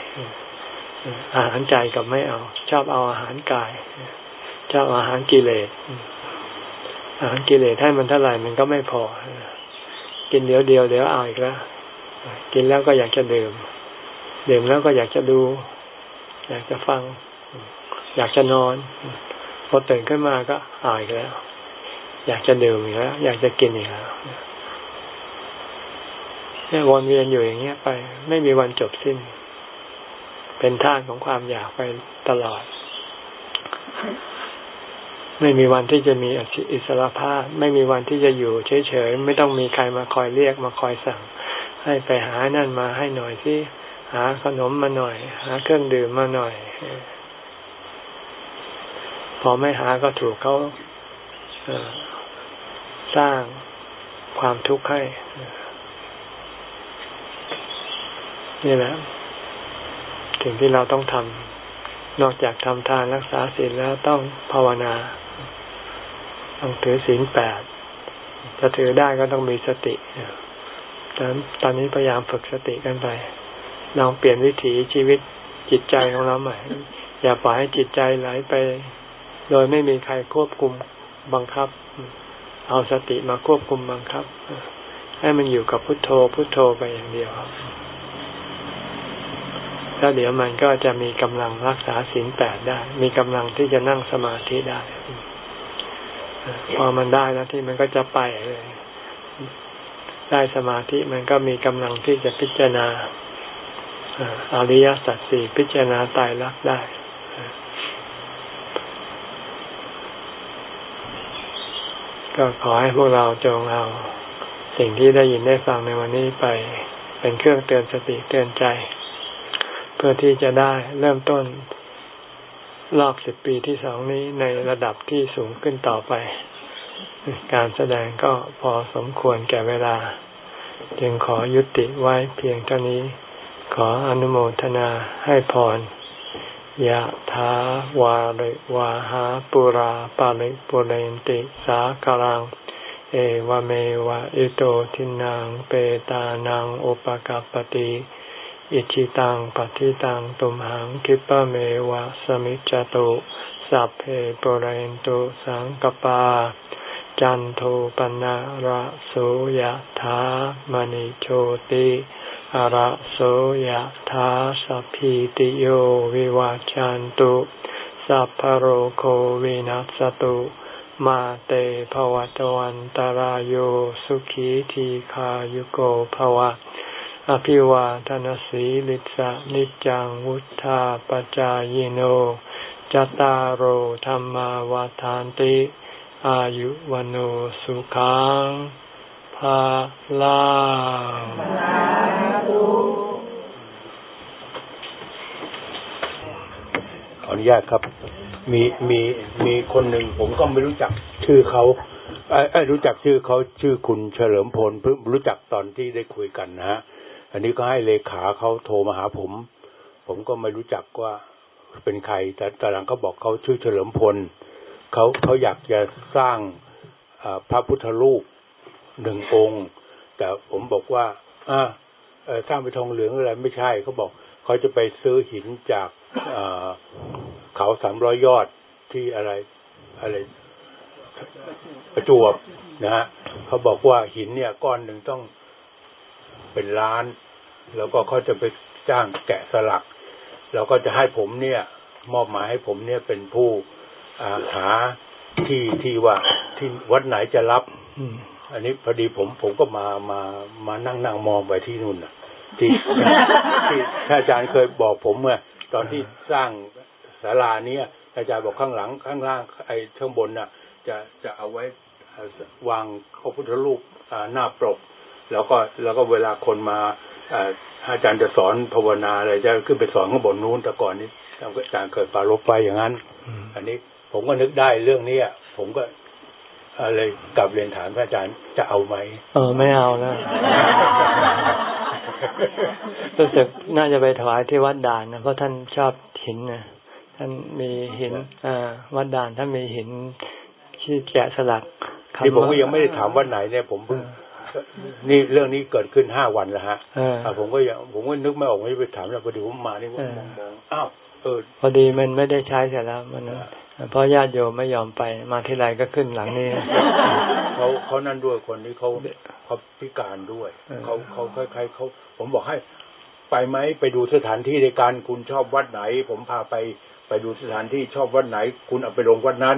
อาหารใจกับไม่เอา ชอบเอาอาหารกาย ชอบอาหารกิเลส อาหารกิเลสให้มันเท่าไหร่มันก็ไม่พอ กินเดียวเดียวเดี๋ยวเอาอีกแล้ว กินแล้วก็อยากจะดื่ม ดื่มแล้วก็อยากจะดู อยากจะฟัง อยากจะนอน พอตื่นขึ้นมาก็อายแล้ว อยากจะดื่มอีกแล้ว อยากจะกินอีกแล้วเนี่ยวนเวียนอยู่อย่างเงี้ยไป ไม่มีวันจบสิ้น เป็นท่าของความอยากไปตลอด ไม่มีวันที่จะมีอิสระภาพ ไม่มีวันที่จะอยู่เฉยๆไม่ต้องมีใครมาคอยเรียกมาคอยสั่ง ให้ไปหานั่นมาให้หน่อยสิหาขนมมาหน่อย หาเครื่องดื่มมาหน่อย พอไม่หาก็ถูกเขาสร้างความทุกข์ให้นี่แหละสิ่งที่เราต้องทำนอกจากทำทานรักษาศีลแล้วต้องภาวนา ต้องถือศีลแปดจะถือได้ก็ต้องมีสติดังนั้นตอนนี้พยายามฝึกสติกันไปลองเปลี่ยนวิถีชีวิตจิตใจของเราใหม่ อย่าปล่อยให้จิตใจไหลไป โดยไม่มีใครควบคุมบังคับ เอาสติมาควบคุมบังคับ ให้มันอยู่กับพุทโธพุทโธไปอย่างเดียวแล้วเดี๋ยวมันก็จะมีกำลังรักษาศีลแปดได้ มีกำลังที่จะนั่งสมาธิได้ พอมันได้แล้วที่มันก็จะไปเลย ได้สมาธิมันก็มีกำลังที่จะพิจารณาอริยสัจสี่พิจารณาตายรักได้ ก็ขอให้พวกเราจงเอา สิ่งที่ได้ยินได้ฟังในวันนี้ไปเป็นเครื่องเตือนสติเตือนใจ เพื่อที่จะได้เริ่มต้นรอบสิบปีที่สองนี้ในระดับที่สูงขึ้นต่อไป การแสดงก็พอสมควรแก่เวลา จึงขอยุติไว้เพียงเท่านี้ ขออนุโมทนาให้พร ยะถาวาริวาหาปุราปาริปุเรนติสากลัง เอวเมวะอิโตทินังเปตานังอุปกัปติอิชิตังปฏิตังตุมหังคิปะเมวะสมิจจตุสัพเพปุเรนตุสังกปา จันโทปนะระโสยธามณิโชติ ระโสยธาสัพพิติโยวิวาจันตุสัพพโรโควินัสตุมาเตภวัตวันตารโยสุขีทีขายุโกภวะ อภิวาทนสีลิสะนิจังวุธาปจายโนจตารโหธรรมาวาทานติ อายุวันสุขังภาลาข ออนุญาตครับ มีมีมีคนหนึ่งผมก็ไม่รู้จักชื่อเขาไอ้รู้จักชื่อเขาชื่อคุณเฉลิมพลเพิ่งรู้จักตอนที่ได้คุยกันนะฮะอันนี้ก็ให้เลขาเขาโทรมาหาผม ผมก็ไม่รู้จักว่าเป็นใคร แต่ตอนหลังเขาบอกเขาชื่อเฉลิมพลเขาเขาอยากจะสร้างพระพุทธรูปหนึ่งองค์ แต่ผมบอกว่าอ่าสร้างเป็นทองเหลืองอะไรไม่ใช่เขาบอกเขาจะไปซื้อหินจาก เขาสามร้อยยอดที่อะไรอะไรประจวบนะฮะเขาบอกว่าหินเนี่ยก้อนหนึ่งต้องเป็นล้าน แล้วก็เขาจะไปจ้างแกะสลัก แล้วก็จะให้ผมเนี่ย มอบหมายให้ผมเนี่ยเป็นผู้หาที่ที่ว่าที่วัดไหนจะรับอันนี้พอดีผมผมก็มามามานั่งนั่งมองไปที่นู่นน่ะ ที่ที่ท่านอาจารย์เคยบอกผมเมื่อตอนที่สร้าง ศาลานี้อาจารย์บอกข้างหลังข้างล่างไอ้ข้างบนน่ะ จะจะเอาไว้วางพระพุทธรูปหน้าปกแล้วก็แล้วก็เวลาคนมาอาจารย์จะสอนภาวนาอะไรจะขึ้นไปสอนข้างบนนู้นแต่ก่อนนี้อาจารย์เกิดปารบไปอย่างนั้น อันนี้ผมก็นึกได้เรื่องนี้ผมก็อะไรกลับเรียนถามพระอาจารย์จะเอาไหมเออไม่เอาแล้วรู้สึกน่าจะไปถวายที่วัดด่านนะเพราะท่านชอบหินนะ ท่านมีหินอ่าวัดด่านท่านมีหินที่แกะสลักนี่ผมก็ยังไม่ได้ถามวัดไหนเนี่ยผมเพิ่งนี่เรื่องนี้เกิดขึ้นห้าวันแล้วฮะผมก็ยังผมก็นึกไม่ออกว่าจะไปถามแล้วพอดีผมมานี่ผมมองอ้าวเออพอดีมันไม่ได้ใช้เสร็จแล้วมันเพราะญาติโยมไม่ยอมไปมาที่ไรก็ขึ้นหลังนี้เขาเขานั่นด้วยคนนี้เขาเขาพิการด้วยเขาเขาคล้ายๆเขาผมบอกให้ ไปไหมไปดูสถานที่ในการคุณชอบวัดไหน ผมพาไป ไปดูสถานที่ชอบวัดไหน คุณเอาไปลงวัดนั้น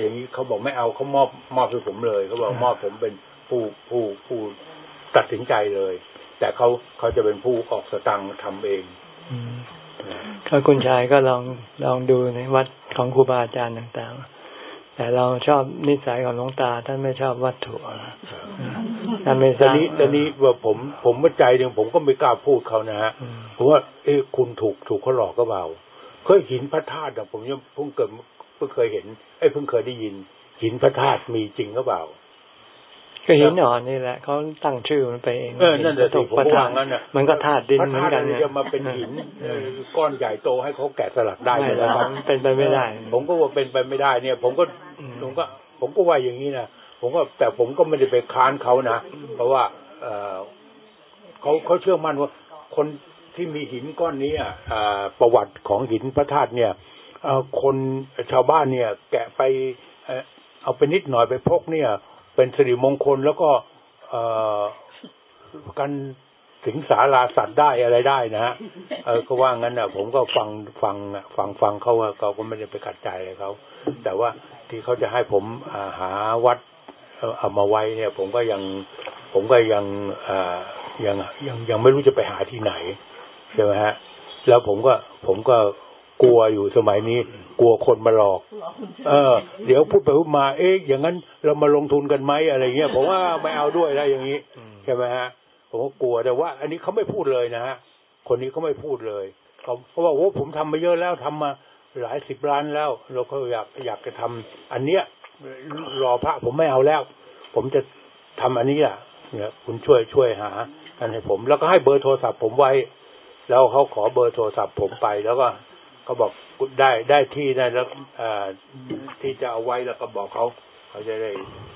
อย่างนี้เขาบอกไม่เอาเขามอบมอบให้ผมเลยเขาบอกมอบผมเป็นผู้ผู้ผู้ตัดสินใจเลย แต่เขาเขาจะเป็นผู้ออกสตังค์ทำเองถ้าคุณชายก็ลองลองดูในวัดของครูบาอาจารย์ต่างๆ แต่เราชอบนิสัยของหลวงตา ท่านไม่ชอบวัตถุท่านไม่ทราบนี้ตอนนี้ว่าผมผมว่าใจหนึ่งผมก็ไม่กล้าพูดเขานะฮะเพราะว่าเอ้คุณถูกถูกเขาหลอกก็เบา เคยหินพระธาตุผมยังเพิ่งเกิดเพิ่งเคยเห็นไอ้เพิ่งเคยได้ยิน หินพระธาตุมีจริงก็เปล่าก็หินอ่อนนี่แหละ เขาตั้งชื่อมันไปเองเออนั่นแหละถูกผมว่างั้นน่ะมันก็ธาตุดินเหมือนกันเนี่ยจะมาเป็นหินก้อนใหญ่โตให้เขาแกะสลักได้เลยครับเป็นไปไม่ได้ ผมก็ว่าเป็นไปไม่ได้เนี่ย ผมก็ผมก็ ผมก็ว่าอย่างนี้นะผมก็แต่ผมก็ไม่ได้ไปค้านเขานะเพราะว่า เออเขาเขาเชื่อมั่นว่าคน ที่มีหินก้อนนี้อ่าประวัติของหินพระธาตุเนี่ยคนชาวบ้านเนี่ย แกะไปเอาไปนิดหน่อยไปพกเนี่ย เป็นสิริมงคลแล้วก็กันถึงสาราสัตว์ได้อะไรได้นะฮะเออก็ว่างั้นนะผมก็ฟังฟังฟังฟังเขาว่าเขาก็ไม่ได้ไปขัดใจเขาแต่ว่าที่เขาจะให้ผมหาวัดเอามาไว้เนี่ย ผมก็ยังผมก็ยังยังยังยังไม่รู้จะไปหาที่ไหน ใช่ไหมฮะ แล้วผมก็ ผมก็กลัวอยู่สมัยนี้ กลัวคนมาหลอก เออ เดี๋ยวพูดไปพูดมา เอ๊ะอย่างนั้นเรามาลงทุนกันไหมอะไรเงี้ยผมว่าไม่เอาด้วยอะไรอย่างนี้ใช่ไหมฮะ ผมก็กลัวแต่ว่า อันนี้เขาไม่พูดเลยนะฮะคนนี้เขาไม่พูดเลยเขาเขาบอกว่าผมทำมาเยอะแล้วทำมาหลายสิบล้านแล้ว เราก็อยากอยากจะทำอันเนี้ยรอพระผมไม่เอาแล้ว ผมจะทำอันนี้อะเนี่ยคุณช่วยช่วยหาอันให้ผม แล้วก็ให้เบอร์โทรศัพท์ผมไว้ แล้วเขาขอเบอร์โทรศัพท์ผมไป แล้วก็เขาบอกได้ได้ที่ได้แล้วที่จะเอาไว้แล้วก็บอกเขาเขาจะได้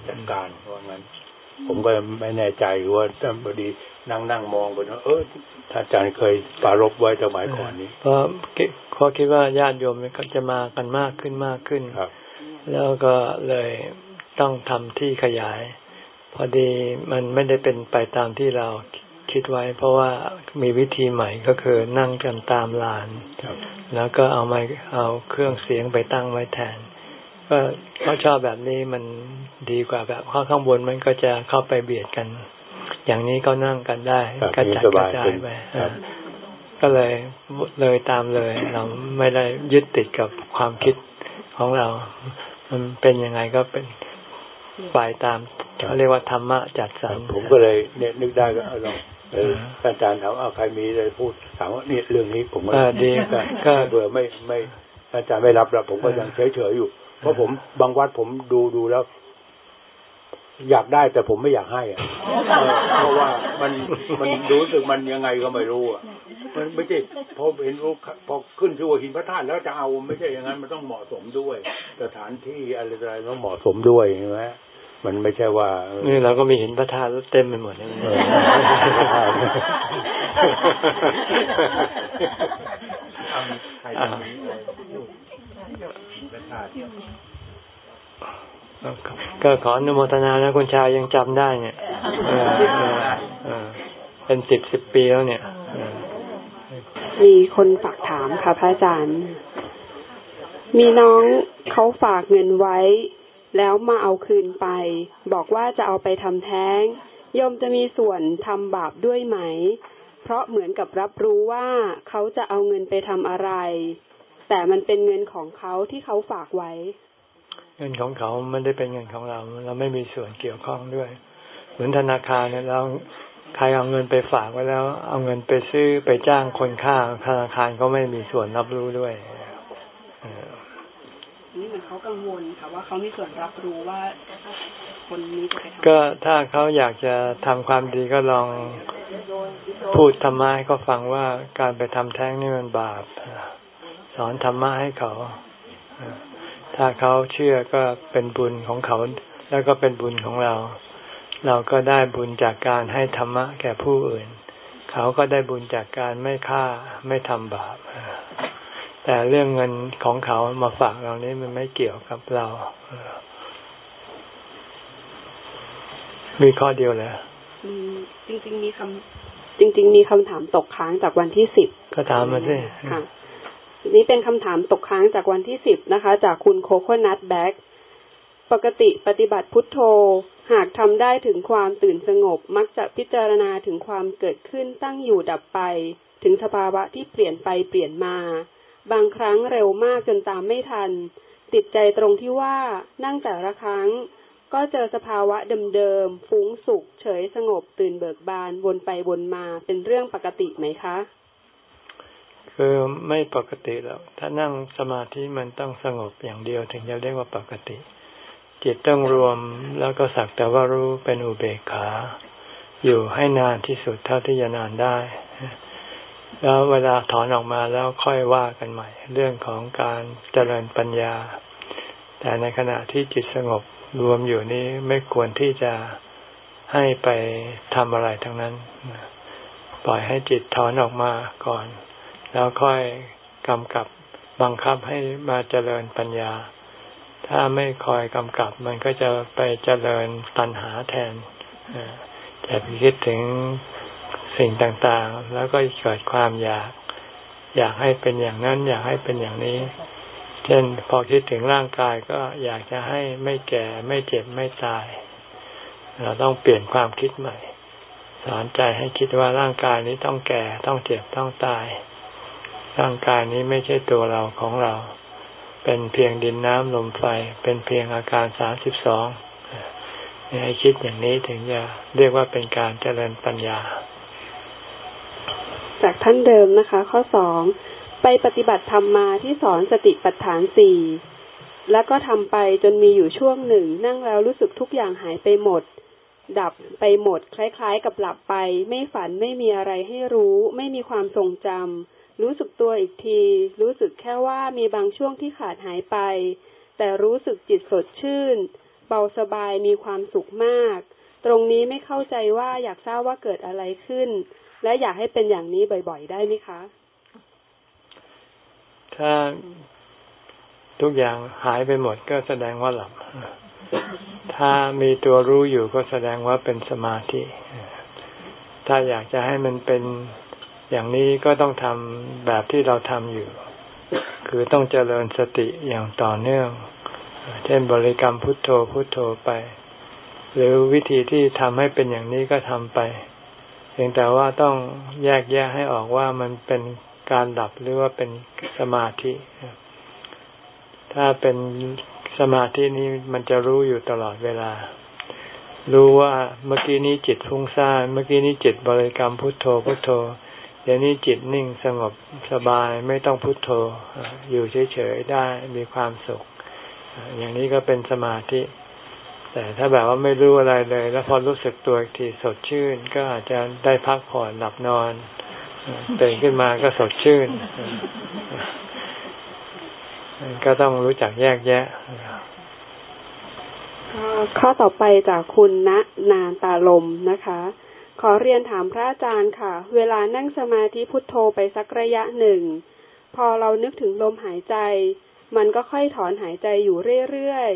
จัดการว่างั้น ผมก็ไม่แน่ใจว่าท่านพอดีนั่งนั่งมองไปนะเออท่านอาจารย์เคยปรารบไว้สมัยก่อนนี้เพราะเขาคิดว่าญาติโยมก็จะมากันมากขึ้นมากขึ้นครับ แล้วก็เลยต้องทำที่ขยาย พอดีมันไม่ได้เป็นไปตามที่เรา คิดไว้ เพราะว่ามีวิธีใหม่ก็คือนั่งกันตามลานครับแล้วก็เอาไม้เอาเครื่องเสียงไปตั้งไว้แทน ก็เขาชอบแบบนี้มันดีกว่าแบบข้าข้างบนมันก็จะเข้าไปเบียดกัน อย่างนี้ก็นั่งกันได้ครับกระจัดสกบาระยจาขึ้ยนไปครับก็เลยเลยตามเลย เราไม่ได้ยึดติดกับความคิดของเรา มันเป็นยังไงก็เป็นไปตามเขาเรียกว่าธรรมะจัดสรรผมก็เลยเนี่ยนึกได้ก็เอาลองเออท่านอาจารย์ถามเอาใครมีอะไรพูดถามว่าเนี่ยเรื่องนี้ผมก็เออดีก็ก็เบื่อไม่ไม่อาจารย์ไม่รับแล้วผมก็ยังเฉยเฉยๆอยู่ เพราะผมบางวัดผมดูดูแล้ว อยากได้แต่ผมไม่อยากให้อะเออเพราะว่ามันมันรู้สึกมันยังไงก็ไม่รู้อะมันไม่ใช่พอเห็นรู้พอขึ้นชื่อว่าหินพระธาตุแล้วจะเอาไม่ใช่อย่างนั้นมันต้องเหมาะสมด้วย สถานที่อะไรอะไรต้องเหมาะสมด้วยใช่ไหม มันไม่ใช่ว่าเออนี่เราก็มีเห็นพระธาตุเต็มไปหมดเลยเอออ่าก็ขออนุโมทนานะคุณชายยังจำได้เนี่ยเออเออเออเป็นสิบสิบปีแล้วเนี่ยเออมีคนฝากถามค่ะพระอาจารย์ มีน้องเขาฝากเงินไว้ แล้วมาเอาคืนไป บอกว่าจะเอาไปทำแท้งโยมจะมีส่วนทำบาปด้วยไหม เพราะเหมือนกับรับรู้ว่าเขาจะเอาเงินไปทำอะไร แต่มันเป็นเงินของเขาที่เขาฝากไว้ เงินของเขาไม่ได้เป็นเงินของเรา เราไม่มีส่วนเกี่ยวข้องด้วย เหมือนธนาคารเนี่ยเราใครเอาเงินไปฝากไว้แล้ว เอาเงินไปซื้อไปจ้างคนค่าธนาคารก็ไม่มีส่วนรับรู้ด้วย เขากังวลค่ะว่าเขามีส่วนรับรู้ว่าคนนี้จะไปทำก็ถ้าเขาอยากจะทำความดีก็ลองพูดธรรมะให้เขาฟังว่าการไปทำแท้งนี่มันบาปสอนธรรมะให้เขาถ้าเขาเชื่อก็เป็นบุญของเขา แล้วก็เป็นบุญของเรา เราก็ได้บุญจากการให้ธรรมะแก่ผู้อื่น เขาก็ได้บุญจากการไม่ฆ่าไม่ทำบาป แต่เรื่องเงินของเขามาฝากเรานี้มันไม่เกี่ยวกับเรา มีข้อเดียวเลยอืมจริง ๆ มีคำจริง ๆ มีคำถามตกค้างจากวันที่สิบก็ถามมาสิค่ะนี่เป็นคำถามตกค้างจากวันที่สิบนะคะ จากคุณโคโคนัทแบ็กปกติปฏิบัติพุทโธ หากทำได้ถึงความตื่นสงบ มักจะพิจารณาถึงความเกิดขึ้นตั้งอยู่ดับไป ถึงสภาวะที่เปลี่ยนไปเปลี่ยนมา บางครั้งเร็วมากจนตามไม่ทัน ติดใจตรงที่ว่านั่งแต่ละครั้ง ก็เจอสภาวะเดิมๆฟุ้งสุข เฉยสงบตื่นเบิกบานวนไปวนมาเป็นเรื่องปกติไหมคะ คือไม่ปกติแล้วถ้านั่งสมาธิมันต้องสงบอย่างเดียวถึงจะเรียกว่าปกติ จิตต้องรวมแล้วก็สักแต่ว่ารู้เป็นอุเบกขา อยู่ให้นานที่สุดเท่าที่จะนานได้ แล้วเวลาถอนออกมาแล้วค่อยว่ากันใหม่ เรื่องของการเจริญปัญญา แต่ในขณะที่จิตสงบรวมอยู่นี้ไม่ควรที่จะให้ไปทำอะไรทั้งนั้น ปล่อยให้จิตถอนออกมาก่อน แล้วค่อยกำกับบังคับให้มาเจริญปัญญา ถ้าไม่คอยกำกับ มันก็จะไปเจริญตัณหาแทนเอ่อจะไปคิดถึง สิ่งต่างๆ แล้วก็เกิดความอยาก อยากให้เป็นอย่างนั้น อยากให้เป็นอย่างนี้ เช่นพอคิดถึงร่างกายก็อยากจะให้ไม่แก่ไม่เจ็บไม่ตาย เราต้องเปลี่ยนความคิดใหม่ สอนใจให้คิดว่าร่างกายนี้ต้องแก่ต้องเจ็บต้องตาย ร่างกายนี้ไม่ใช่ตัวเราของเรา เป็นเพียงดินน้ำลมไฟ เป็นเพียงอาการสามสิบสองให้คิดอย่างนี้ถึงจะเรียกว่าเป็นการเจริญปัญญา จากท่านเดิมนะคะ ข้อสองไปปฏิบัติธรรมมาที่สอนสติปัฏฐานสี่แล้วก็ทำไปจนมีอยู่ช่วงหนึ่ง นั่งแล้วรู้สึกทุกอย่างหายไปหมด ดับไปหมด คล้ายๆ กับหลับไป ไม่ฝันไม่มีอะไรให้รู้ ไม่มีความทรงจำรู้สึกตัวอีกที รู้สึกแค่ว่ามีบางช่วงที่ขาดหายไป แต่รู้สึกจิตสดชื่น เบาสบายมีความสุขมาก ตรงนี้ไม่เข้าใจว่าอยากทราบว่าเกิดอะไรขึ้น และอยากให้เป็นอย่างนี้บ่อย ๆ ได้ไหมคะ ถ้าทุกอย่างหายไปหมดก็แสดงว่าหลับ ถ้ามีตัวรู้อยู่ก็แสดงว่าเป็นสมาธิ ถ้าอยากจะให้มันเป็นอย่างนี้ก็ต้องทำแบบที่เราทำอยู่ คือต้องเจริญสติอย่างต่อเนื่อง เช่นบริกรรมพุทโธพุทโธไป หรือวิธีที่ทำให้เป็นอย่างนี้ก็ทำไป พียงแต่ว่าต้องแยกแยะให้ออกว่ามันเป็นการดับหรือว่าเป็นสมาธิ ถ้าเป็นสมาธินี้มันจะรู้อยู่ตลอดเวลา รู้ว่าเมื่อกี้นี้จิตฟุ้งซ่านเมื่อกี้นี้จิตบริกรรมพุทโธพุทโธ เดี๋ยวนี้จิตนิ่งสงบสบายไม่ต้องพุทโธ อยู่เฉยๆได้มีความสุข อย่างนี้ก็เป็นสมาธิ แต่ถ้าแบบว่าไม่รู้อะไรเลย แล้วพอรู้สึกตัวอีกทีสดชื่น ก็อาจจะได้พักผ่อนหลับนอนตื่นขึ้นมาก็สดชื่นก็ต้องรู้จักแยกแยะข้อต่อไปจากคุณณนานตาลมนะคะ ขอเรียนถามพระอาจารย์ค่ะ เวลานั่งสมาธิพุทโธไปสักระยะหนึ่ง พอเรานึกถึงลมหายใจ มันก็ค่อยถอนหายใจอยู่เรื่อย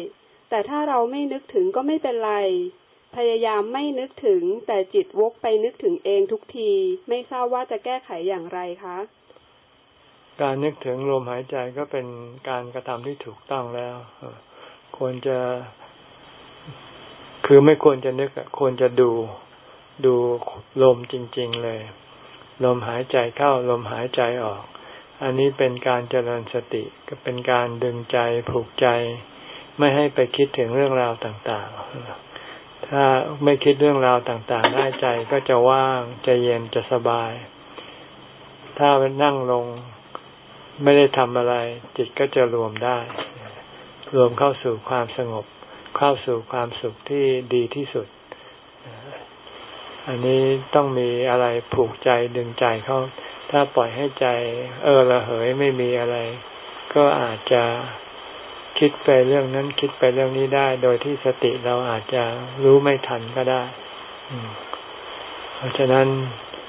แต่ถ้าเราไม่นึกถึงก็ไม่เป็นไร พยายามไม่นึกถึง แต่จิตวกไปนึกถึงเองทุกที ไม่ทราบว่าจะแก้ไขอย่างไรคะ การนึกถึงลมหายใจก็เป็นการกระทำที่ถูกต้องแล้ว ควรจะ คือไม่ควรจะนึกควรจะดูดูลมจริง ๆ เลย ลมหายใจเข้าลมหายใจออก อันนี้เป็นการเจริญสติก็เป็นการดึงใจผูกใจ ไม่ให้ไปคิดถึงเรื่องราวต่างๆ ถ้าไม่คิดเรื่องราวต่างๆ ได้ใจก็จะว่างจะเย็นจะสบาย ถ้านั่งลงไม่ได้ทำอะไร จิตก็จะรวมได้ รวมเข้าสู่ความสงบ เข้าสู่ความสุขที่ดีที่สุด อันนี้ต้องมีอะไรผูกใจดึงใจเขาถ้าปล่อยให้ใจ เออระเหยไม่มีอะไร ก็อาจจะ คิดไปเรื่องนั้นคิดไปเรื่องนี้ได้ โดยที่สติเราอาจจะรู้ไม่ทันก็ได้เพราะฉะนั้น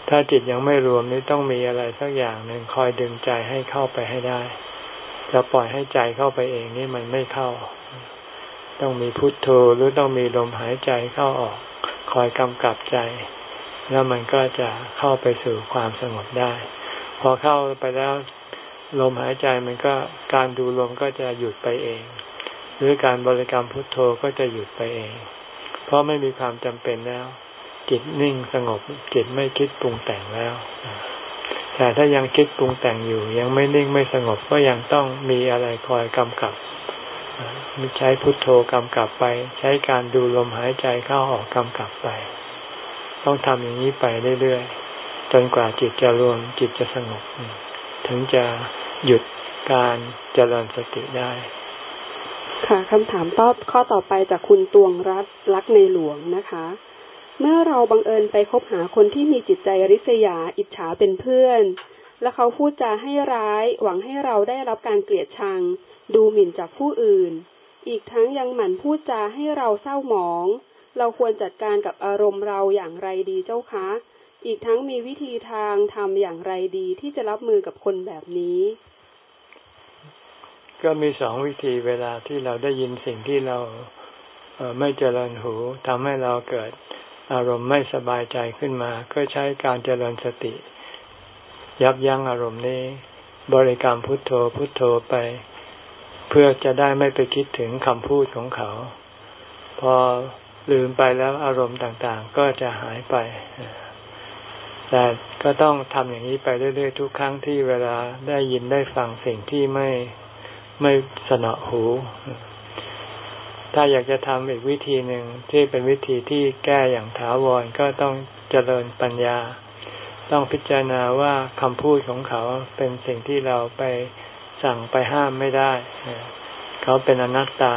ถ้าจิตยังไม่รวมนี่ต้องมีอะไรสักอย่างหนึ่งคอยดึงใจให้เข้าไปให้ได้ จะปล่อยให้ใจเข้าไปเองนี่มันไม่เข้า ต้องมีพุทโธหรือต้องมีลมหายใจเข้าออก คอยกำกับใจ แล้วมันก็จะเข้าไปสู่ความสงบได้ พอเข้าไปแล้ว ลมหายใจมันก็การดูลมก็จะหยุดไปเอง หรือการบริกรรมพุทโธก็จะหยุดไปเอง เพราะไม่มีความจำเป็นแล้ว จิตนิ่งสงบจิตไม่คิดปรุงแต่งแล้ว แต่ถ้ายังคิดปรุงแต่งอยู่ ยังไม่นิ่งไม่สงบก็ยังต้องมีอะไรคอยกำกับมีใช้พุทโธกำกับไป ใช้การดูลมหายใจเข้าออกกำกับไป ต้องทำอย่างนี้ไปเรื่อยๆจนกว่าจิตจะรวมจิตจะสงบ ถึงจะ หยุดการเจริญสติได้ ค่ะคำถามตอบข้อต่อไปจากคุณตวงรัตรักในหลวงนะคะ เมื่อเราบังเอิญไปคบหาคนที่มีจิตใจริษยาอิจฉาเป็นเพื่อน และเขาพูดจาให้ร้าย หวังให้เราได้รับการเกลียดชัง ดูหมิ่นจากผู้อื่น อีกทั้งยังหมั่นพูดจาให้เราเศร้าหมอง เราควรจัดการกับอารมณ์เราอย่างไรดีเจ้าคะอีกทั้งมีวิธีทางทำอย่างไรดีที่จะรับมือกับคนแบบนี้ ก็มีสองวิธีเวลาที่เราได้ยินสิ่งที่เราไม่เจริญหูทำให้เราเกิดอารมณ์ไม่สบายใจขึ้นมา ก็ใช้การเจริญสติ ยับยั้งอารมณ์นี้ บริกรรมพุทโธพุทโธไป เพื่อจะได้ไม่ไปคิดถึงคำพูดของเขา พอลืมไปแล้วอารมณ์ต่างๆ ก็จะหายไป แต่ก็ต้องทำอย่างนี้ไปเรื่อยๆ ทุกครั้งที่เวลาได้ยินได้ฟังสิ่งที่ไม่ ไม่สนอหู ถ้าอยากจะทำอีกวิธีหนึ่งที่เป็นวิธีที่แก้อย่างถาวรก็ต้องเจริญปัญญา ต้องพิจารณาว่าคำพูดของเขาเป็นสิ่งที่เราไปสั่งไปห้ามไม่ได้ เขาเป็นอนัตตา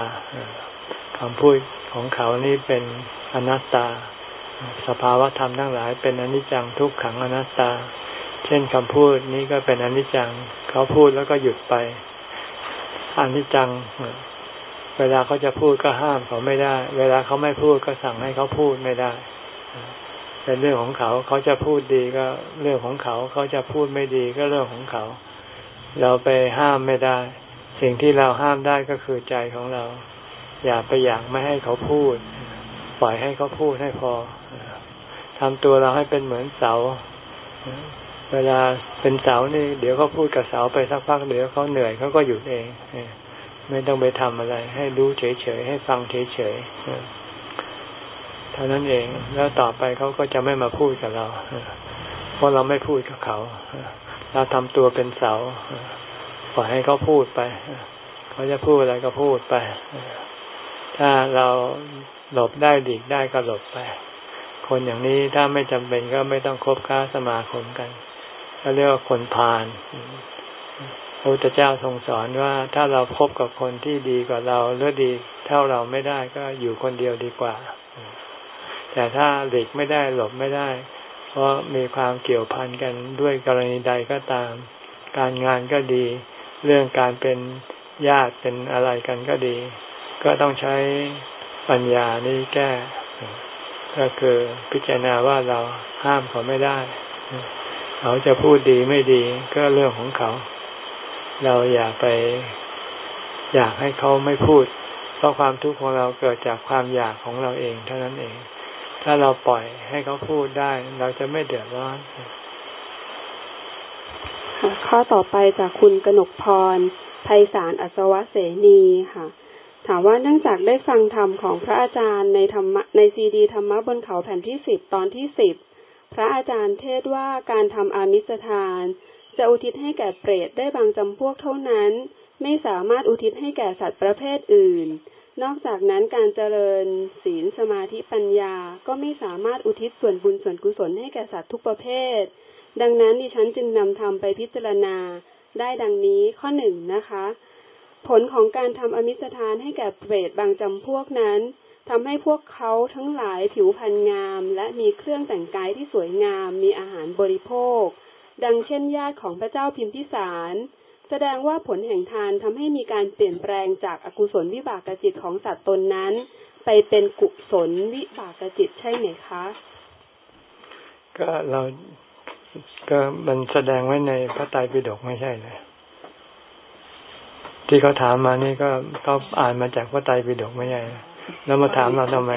คำพูดของเขานี่เป็นอนัตตา สภาวะธรรมทั้งหลาย เป็นอนิจจังทุกขังอนัตตา เช่นคำพูดนี้ก็เป็นอนิจจัง เขาพูดแล้วก็หยุดไป อนิจจัง เวลาเขาจะพูดก็ห้ามเขาไม่ได้ เวลาเขาไม่พูดก็สั่งให้เขาพูดไม่ได้ เป็นเรื่องของเขาเขาจะพูดดีก็เรื่องของเขา เขาจะพูดไม่ดีก็เรื่องของเขา เราไปห้ามไม่ได้ สิ่งที่เราห้ามได้ก็คือใจของเรา อย่าไปอยากไม่ให้เขาพูด ปล่อยให้เขาพูดให้พอทำตัวเราให้เป็นเหมือนเสา เวลาเป็นเสานี่ เดี๋ยวเขาพูดกับเสาไปสักพักเดี๋ยวเขาเหนื่อยเขาก็หยุดเองไม่ต้องไปทำอะไร ให้รู้เฉยๆให้ฟังเฉยๆเท่านั้นเองแล้วต่อไปเขาก็จะไม่มาพูดกับเราเพราะเราไม่พูดกับเขาเราทำตัวเป็นเสาปล่อยให้เขาพูดไปเขาจะพูดอะไรก็พูดไปถ้าเราหลบได้ดีได้ก็หลบไป คนอย่างนี้ถ้าไม่จำเป็นก็ไม่ต้องคบค้าสมาคมกัน เขาเรียกว่าคนพาลพระพุทธเจ้าทรงสอนว่าถ้าเราพบกับคนที่ดีกว่าเราหรือดี เท่าเราไม่ได้ก็อยู่คนเดียวดีกว่า แต่ถ้าหลีกไม่ได้หลบไม่ได้ เพราะมีความเกี่ยวพันกันด้วยกรณีใดก็ตาม การงานก็ดี เรื่องการเป็นญาติเป็นอะไรกันก็ดี ก็ต้องใช้ปัญญานี้แก้ ก็คือพิจารณาว่าเราห้ามเขาไม่ได้ เขาจะพูดดีไม่ดีก็เรื่องของเขา เราอย่าไป อยากให้เขาไม่พูด เพราะความทุกข์ของเราเกิดจากความอยากของเราเองเท่านั้นเอง ถ้าเราปล่อยให้เขาพูดได้ เราจะไม่เดือดร้อนข้อต่อไปจากคุณกนกพรไพศาลอัศวะเสนีค่ะ ถามว่าเนื่องจากได้ฟังธรรมของพระอาจารย์ในธรรมในซีดีธรรมะบนเขาแผ่นที่สิบตอนที่สิบ พระอาจารย์เทศว่าการทำอามิสทาน จะอุทิศให้แก่เปรตได้บางจำพวกเท่านั้น ไม่สามารถอุทิศให้แก่สัตว์ประเภทอื่น นอกจากนั้นการเจริญศีลสมาธิปัญญาก็ไม่สามารถอุทิศส่วนบุญส่วนกุศลให้แก่สัตว์ทุกประเภท ดังนั้นดิฉันจึงนำธรรมไปพิจารณาได้ดังนี้ข้อหนึ่งนะคะ ผลของการทำอมิสทานให้แก่เปรตบางจำพวกนั้น ทำให้พวกเขาทั้งหลายผิวพรรณงาม และมีเครื่องแต่งกายที่สวยงาม มีอาหารบริโภค ดังเช่นญาติของพระเจ้าพิมพิสาร แสดงว่าผลแห่งทานทำให้มีการเปลี่ยนแปลงจากอากุศลวิบากจิตของสัตว์ตนนั้น ไปเป็นกุศลวิบากจิตใช่ไหมคะ ก็เราก็มันแสดงไว้ในพระไตรปิฎกไม่ใช่เลยที่เขาถามมานี่ก็เขาอ่านมาจากพระไตรปิฎกไม่ใช่ แล้วมาถามเราทำไม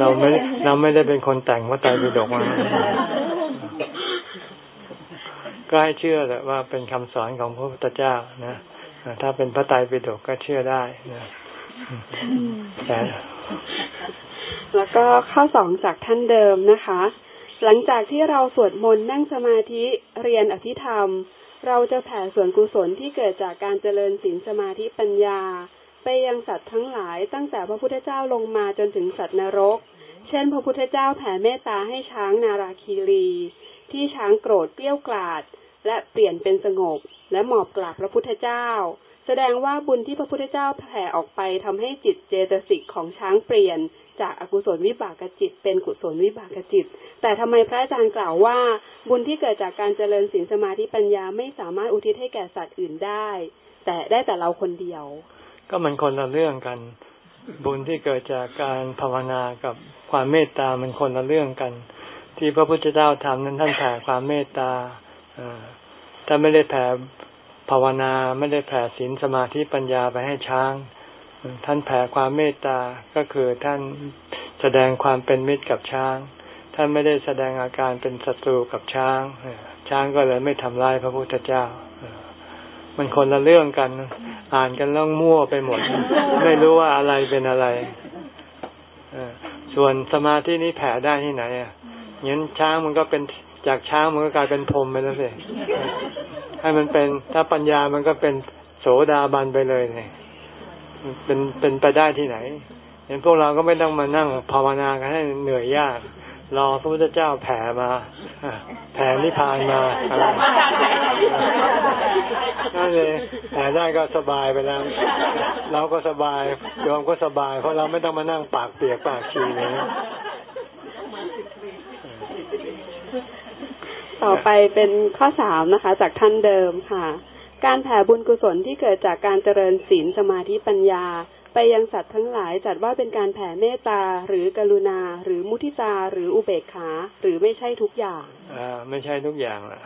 เราไม่เราไม่ได้เป็นคนแต่งพระไตรปิฎกมาก็ให้เชื่อแหละว่าเป็นคำสอนของพระพุทธเจ้านะถ้าเป็นพระไตรปิฎกก็เชื่อได้นะแต่แล้วก็ข้อสองจากท่านเดิมนะคะ หลังจากที่เราสวดมนต์นั่งสมาธิเรียนอภิธรรม เราจะแผ่ส่วนกุศลที่เกิดจากการเจริญศีลสมาธิปัญญา ไปยังสัตว์ทั้งหลายตั้งแต่พระพุทธเจ้าลงมาจนถึงสัตว์นรก เช่น พระพุทธเจ้าแผ่เมตตาให้ช้างนาราคีรี ที่ช้างโกรธเปรี้ยวกราด และเปลี่ยนเป็นสงบ และหมอบกราบพระพุทธเจ้า แสดงว่าบุญที่พระพุทธเจ้าแผ่ออกไปทำให้จิตเจตสิกของช้างเปลี่ยน จากอากุศลวิบากจิต เป็นกุศลวิบากจิต แต่ทำไมพระอาจารย์กล่าวว่า บุญที่เกิดจากการเจริญศีลสมาธิปัญญาไม่สามารถอุทิศให้แก่สัตว์อื่นได้ แต่ได้แต่เราคนเดียว ก็มันคนละเรื่องกัน บุญที่เกิดจากการภาวนากับความเมตตามันคนละเรื่องกัน ที่พระพุทธเจ้าทำนั้นท่านแผ่ความเมตตาถ้าไม่ได้แผ่ภาวนาไม่ได้แผ่ศีลสมาธิปัญญาไปให้ช้าง ท่านแผ่ความเมตตาก็คือท่านแสดงความเป็นมิตรกับช้าง ท่านไม่ได้แสดงอาการเป็นศัตรูกับช้าง ช้างก็เลยไม่ทำลายพระพุทธเจ้า มันคนละเรื่องกัน อ่านกันล่องมั่วไปหมด ไม่รู้ว่าอะไรเป็นอะไรส่วนสมาธินี้แผ่ได้ที่ไหนอะงั้นช้างมันก็เป็นจากช้างมันก็กลายเป็นพรมไปแล้วสิให้มันเป็นถ้าปัญญามันก็เป็นโสดาบันไปเลยเนี่ยเป็นเป็นไปได้ที่ไหนเห็นพวกเราก็ไม่ต้องมานั่งภาวนากันให้เหนื่อยยาก รอพระพุทธเจ้าแผ่มา แผ่นิพพานมานั่นเลยแผ่ได้ก็สบายไปแล้ว เราก็สบายโยมก็สบาย เพราะเราไม่ต้องมานั่งปากเปียกปากชีเลยต่อไปเป็นข้อสามนะคะ จากท่านเดิมค่ะ การแผ่บุญกุศลที่เกิดจากการเจริญศีลสมาธิปัญญา ไปยังสัตว์ทั้งหลายจัดว่าเป็นการแผ่เมตตาหรือกรุณา หรือมุทิตาหรืออุเบกขา หรือไม่ใช่ทุกอย่างอ่าไม่ใช่ทุกอย่างล่ะ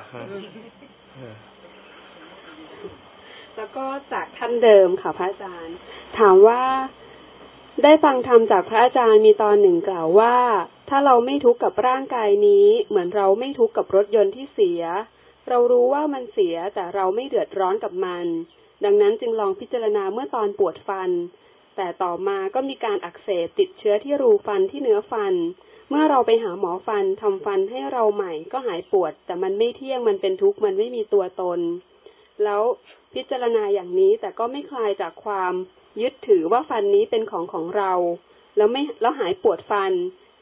แล้วก็จากท่านเดิมค่ะพระอาจารย์ ถามว่าได้ฟังธรรมจากพระอาจารย์มีตอนหนึ่งกล่าวว่า ถ้าเราไม่ทุกข์กับร่างกายนี้ เหมือนเราไม่ทุกข์กับรถยนต์ที่เสีย เรารู้ว่ามันเสียแต่เราไม่เดือดร้อนกับมัน ดังนั้นจึงลองพิจารณาเมื่อตอนปวดฟัน แต่ต่อมาก็มีการอักเสบติดเชื้อที่รูฟันที่เนื้อฟัน เมื่อเราไปหาหมอฟันทำฟันให้เราใหม่ก็หายปวด แต่มันไม่เที่ยงมันเป็นทุกข์มันไม่มีตัวตน แล้วพิจารณาอย่างนี้แต่ก็ไม่คลายจากความยึดถือว่าฟันนี้เป็นของของเรา แล้วไม่แล้วหายปวดฟัน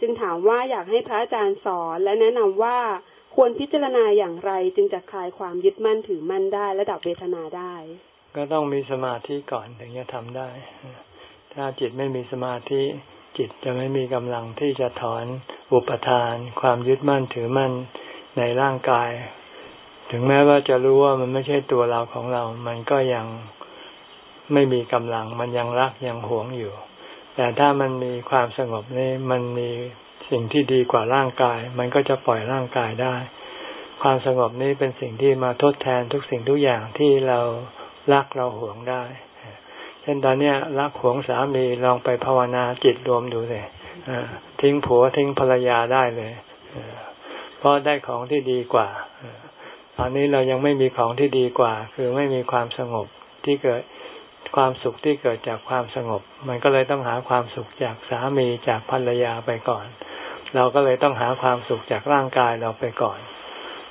จึงถามว่าอยากให้พระอาจารย์สอนและแนะนำว่าควรพิจารณาอย่างไรจึงจะคลายความยึดมั่นถือมั่นได้และดับเวทนาได้ ก็ต้องมีสมาธิก่อนถึงจะทำได้ ถ้าจิตไม่มีสมาธิ จิตจะไม่มีกำลังที่จะถอนอุปทาน ความยึดมั่นถือมั่นในร่างกาย ถึงแม้ว่าจะรู้ว่ามันไม่ใช่ตัวเราของเรา มันก็ยังไม่มีกำลัง มันยังรักยังหวงอยู่ แต่ถ้ามันมีความสงบนี่มันมีสิ่งที่ดีกว่าร่างกาย มันก็จะปล่อยร่างกายได้ ความสงบนี้เป็นสิ่งที่มาทดแทนทุกสิ่งทุกอย่างที่เรารักเราหวงได้ เช่นตอนนี้รักหวงสามีลองไปภาวนาจิตรวมดูเลยทิ้งผัวทิ้งภรรยาได้เลยเพราะได้ของที่ดีกว่าตอนนี้เรายังไม่มีของที่ดีกว่า คือไม่มีความสงบที่เกิดความสุขที่เกิดจากความสงบ มันก็เลยต้องหาความสุขจากสามีจากภรรยาไปก่อน เราก็เลยต้องหาความสุขจากร่างกายเราไปก่อน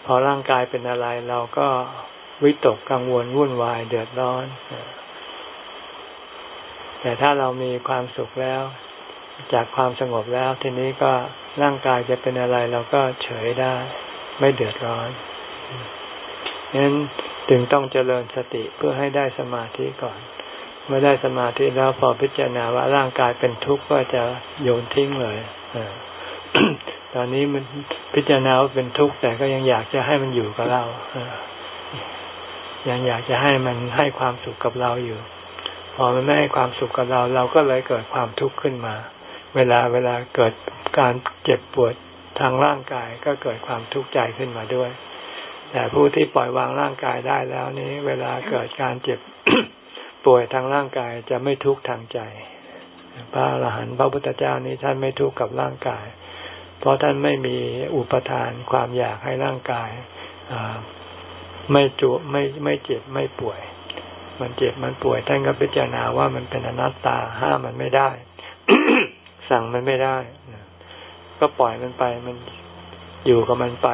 พอร่างกายเป็นอะไรเราก็วิตกกังวลวุ่นวายเดือดร้อน แต่ถ้าเรามีความสุขแล้ว จากความสงบแล้ว ทีนี้ก็ร่างกายจะเป็นอะไรเราก็เฉยได้ ไม่เดือดร้อนนั้นจึงต้องเจริญสติเพื่อให้ได้สมาธิก่อน เมื่อได้สมาธิแล้วพอพิจารณาว่าร่างกายเป็นทุกข์ก็จะโยนทิ้งเลยตอนนี้มันพิจารณาว่าเป็นทุกข์แต่ก็ยังอยากจะให้มันอยู่กับเรายังอยากจะให้มันให้ความสุขกับเราอยู่ พอมันไม่ให้ความสุขกับเรา เราก็เลยเกิดความทุกข์ขึ้นมา เวลาเวลาเกิดการเจ็บปวดทางร่างกายก็เกิดความทุกข์ใจขึ้นมาด้วย แต่ผู้ที่ปล่อยวางร่างกายได้แล้วนี้ เวลาเกิดการเจ็บป่วยทางร่างกายจะไม่ทุกข์ทางใจ พระอรหันต์พระพุทธเจ้านี้ท่านไม่ทุกข์กับร่างกาย เพราะท่านไม่มีอุปทานความอยากให้ร่างกายไม่จุไม่ไม่เจ็บไม่ป่วย มันเจ็บมันป่วยท่านก็พิจารณาว่ามันเป็นอนัตตาห้ามมันไม่ได้ สั่งมันไม่ได้ ก็ปล่อยมันไปมันอยู่กับมันไป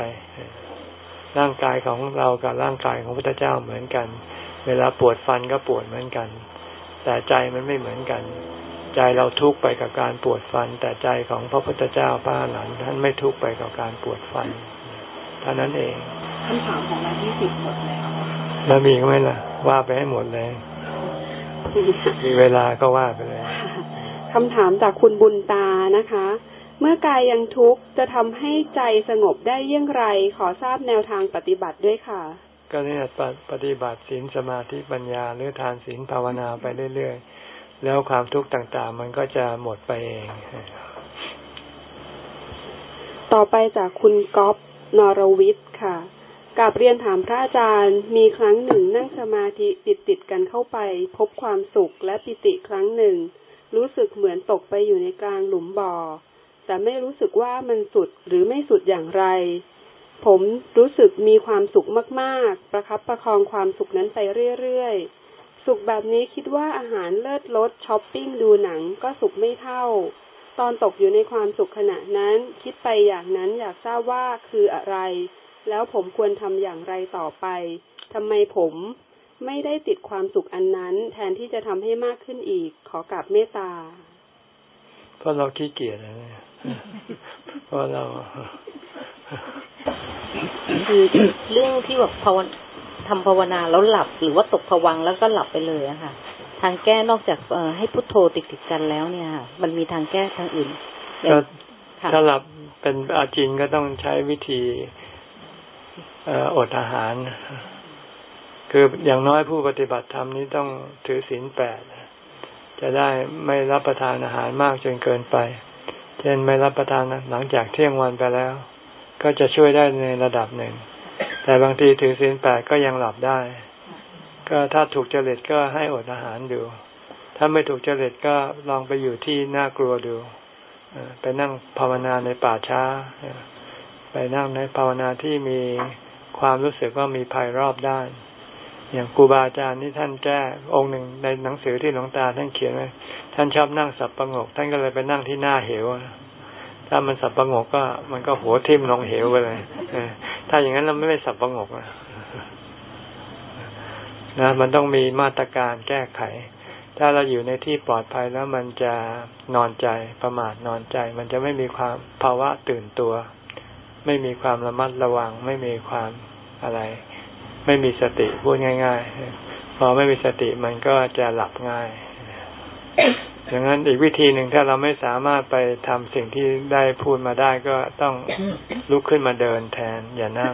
ร่างกายของเรากับร่างกายของพระพุทธเจ้าเหมือนกัน เวลาปวดฟันก็ปวดเหมือนกัน แต่ใจมันไม่เหมือนกัน ใจเราทุกข์ไปกับการปวดฟัน แต่ใจของพระพุทธเจ้าพระหลันท่านไม่ทุกข์ไปกับการปวดฟันเท่านั้นเองคำถามของเราที่สิบหมดแล้วแล้วมีก็ไม่ล่ะ ว่าไปให้หมดเลย มีเวลาก็ว่าไปเลยคำถามจากคุณบุญตานะคะ เมื่อกายยังทุกข์จะทำให้ใจสงบได้เยี่ยงไร ขอทราบแนวทางปฏิบัติด้วยค่ะ ก็เนี่ยปฏิบัติศีลสมาธิปัญญาหรือทานศีลภาวนาไปเรื่อยๆ แล้วความทุกข์ต่างๆ มันก็จะหมดไปเอง ต่อไปจากคุณก๊อฟนรวิทย์ค่ะ กับเรียนถามพระอาจารย์ มีครั้งหนึ่งนั่งสมาธิติดติดกันเข้าไป พบความสุขและปิติครั้งหนึ่ง รู้สึกเหมือนตกไปอยู่ในกลางหลุมบ่อ แต่ไม่รู้สึกว่ามันสุดหรือไม่สุดอย่างไร ผมรู้สึกมีความสุขมากๆ ประครับประคองความสุขนั้นไปเรื่อยๆ สุขแบบนี้คิดว่าอาหารเลิศรสช้อปปิ้งดูหนังก็สุขไม่เท่า ตอนตกอยู่ในความสุขขณะนั้น คิดไปอย่างนั้นอยากทราบว่าคืออะไร แล้วผมควรทำอย่างไรต่อไปทำไมผมไม่ได้ติดความสุขอันนั้น แทนที่จะทำให้มากขึ้นอีก ขอกราบเมตตา เพราะเราขี้เกียจนะเพราะเราคือเรื่องที่แบบภาวนาทำภาวนาแล้วหลับหรือว่าตกผวังแล้วก็หลับไปเลยอะค่ะ ทางแก้นอกจากเอให้พุทโธติดติดกันแล้วเนี่ยค่ะมันมีทางแก้ทางอื่นถ้าหลับเป็นอาจินก็ต้องใช้วิธี อดอาหาร คืออย่างน้อยผู้ปฏิบัติธรรมนี้ต้องถือศีลแปดจะได้ไม่รับประทานอาหารมากจนเกินไป เช่นไม่รับประทานหลังจากเที่ยงวันไปแล้ว ก็จะช่วยได้ในระดับหนึ่ง แต่บางทีถือศีลแปดก็ยังหลับได้ ก็ถ้าถูกจริตก็ให้อดอาหารดู ถ้าไม่ถูกจริตก็ลองไปอยู่ที่น่ากลัวดูไปนั่งภาวนาในป่าช้า ไปนั่งในภาวนาที่มีความรู้สึกว่ามีภัยรอบด้านอย่างครูบาอาจารย์ที่ท่านแก้องค์หนึ่งในหนังสือที่หลวงตาท่านเขียนไว้ท่านชอบนั่งสับประงก ท่านก็เลยไปนั่งที่หน้าเหวถ้ามันสับประงกก็ มันก็หัวทิ่มลงเหวไปเลยถ้าอย่างนั้นเราไม่ได้สับประงกนะนะมันต้องมีมาตรการแก้ไข ถ้าเราอยู่ในที่ปลอดภัยแล้วมันจะนอนใจประมาทนอนใจ มันจะไม่มีความภาวะตื่นตัว ไม่มีความระมัดระวัง ไม่มีความอะไร ไม่มีสติพูดง่าย ๆ พอไม่มีสติมันก็จะหลับง่ายดังนั้นอีกวิธีหนึ่งถ้าเราไม่สามารถไปทำสิ่งที่ได้พูดมาได้ก็ต้องลุกขึ้นมาเดินแทน อย่านั่ง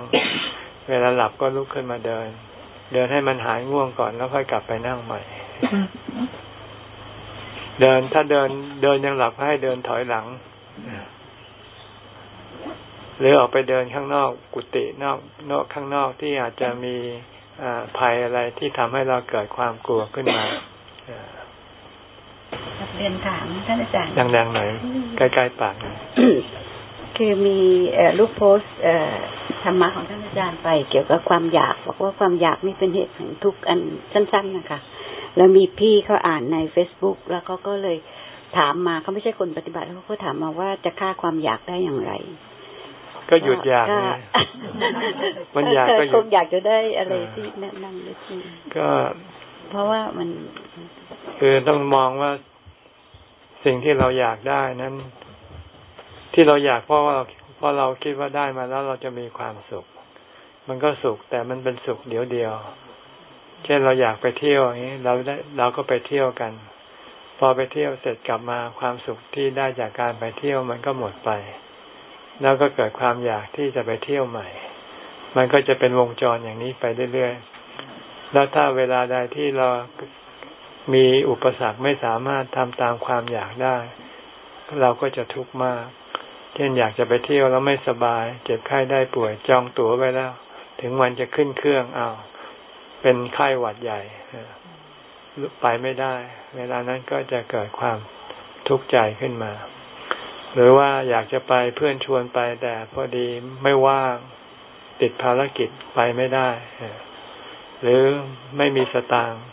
เวลาหลับก็ลุกขึ้นมาเดิน เดินให้มันหายง่วงก่อนแล้วค่อยกลับไปนั่งใหม่ เดินถ้าเดินเดินยังหลับให้เดินถอยหลัง หรือออกไปเดินข้างนอกกุฏินอกนอกข้างนอกที่อาจจะมีภัยอะไรที่ทำให้เราเกิดความกลัวขึ้นมาเรียนถามท่านอาจารย์ดังๆหน่อยใกล้ๆปากคือมีลูกโพสธรรมะของท่านอาจารย์ไป เกี่ยวกับความอยากบอกว่าความอยากนี่เป็นเหตุแห่งทุกข์อันสั้น ๆนะคะแล้วมีพี่เขาอ่านในเฟซบุ๊กแล้วเขาก็เลยถามมาเขาไม่ใช่คนปฏิบัติเขาก็ถามมาว่าจะฆ่าความอยากได้อย่างไร ก็หยุดอยากมันอยากก็คงอยากจะได้อะไรที่แนะนำเลยที่ก็ เพราะว่ามันคือต้องมองว่าสิ่งที่เราอยากได้นั้น ที่เราอยากเพราะว่าเพราะเราคิดว่าได้มาแล้วเราจะมีความสุข มันก็สุขแต่มันเป็นสุขเดียวเดียว เช่นเราอยากไปเที่ยวอย่างนี้เราได้เราก็ไปเที่ยวกัน พอไปเที่ยวเสร็จกลับมาความสุขที่ได้จากการไปเที่ยวมันก็หมดไป แล้วก็เกิดความอยากที่จะไปเที่ยวใหม่ มันก็จะเป็นวงจรอย่างนี้ไปเรื่อยๆ แล้วถ้าเวลาใดที่เรามีอุปสรรคไม่สามารถทำตามความอยากได้ เราก็จะทุกข์มาก เช่นอยากจะไปเที่ยวแล้วไม่สบาย เจ็บไข้ได้ป่วยจองตั๋วไว้แล้ว ถึงวันจะขึ้นเครื่องเอาเป็นไข้หวัดใหญ่ไปไม่ได้ เวลานั้นก็จะเกิดความทุกข์ใจขึ้นมา หรือว่าอยากจะไปเพื่อนชวนไปแต่พอดีไม่ว่างติดภารกิจไปไม่ได้ หรือไม่มีสตางค์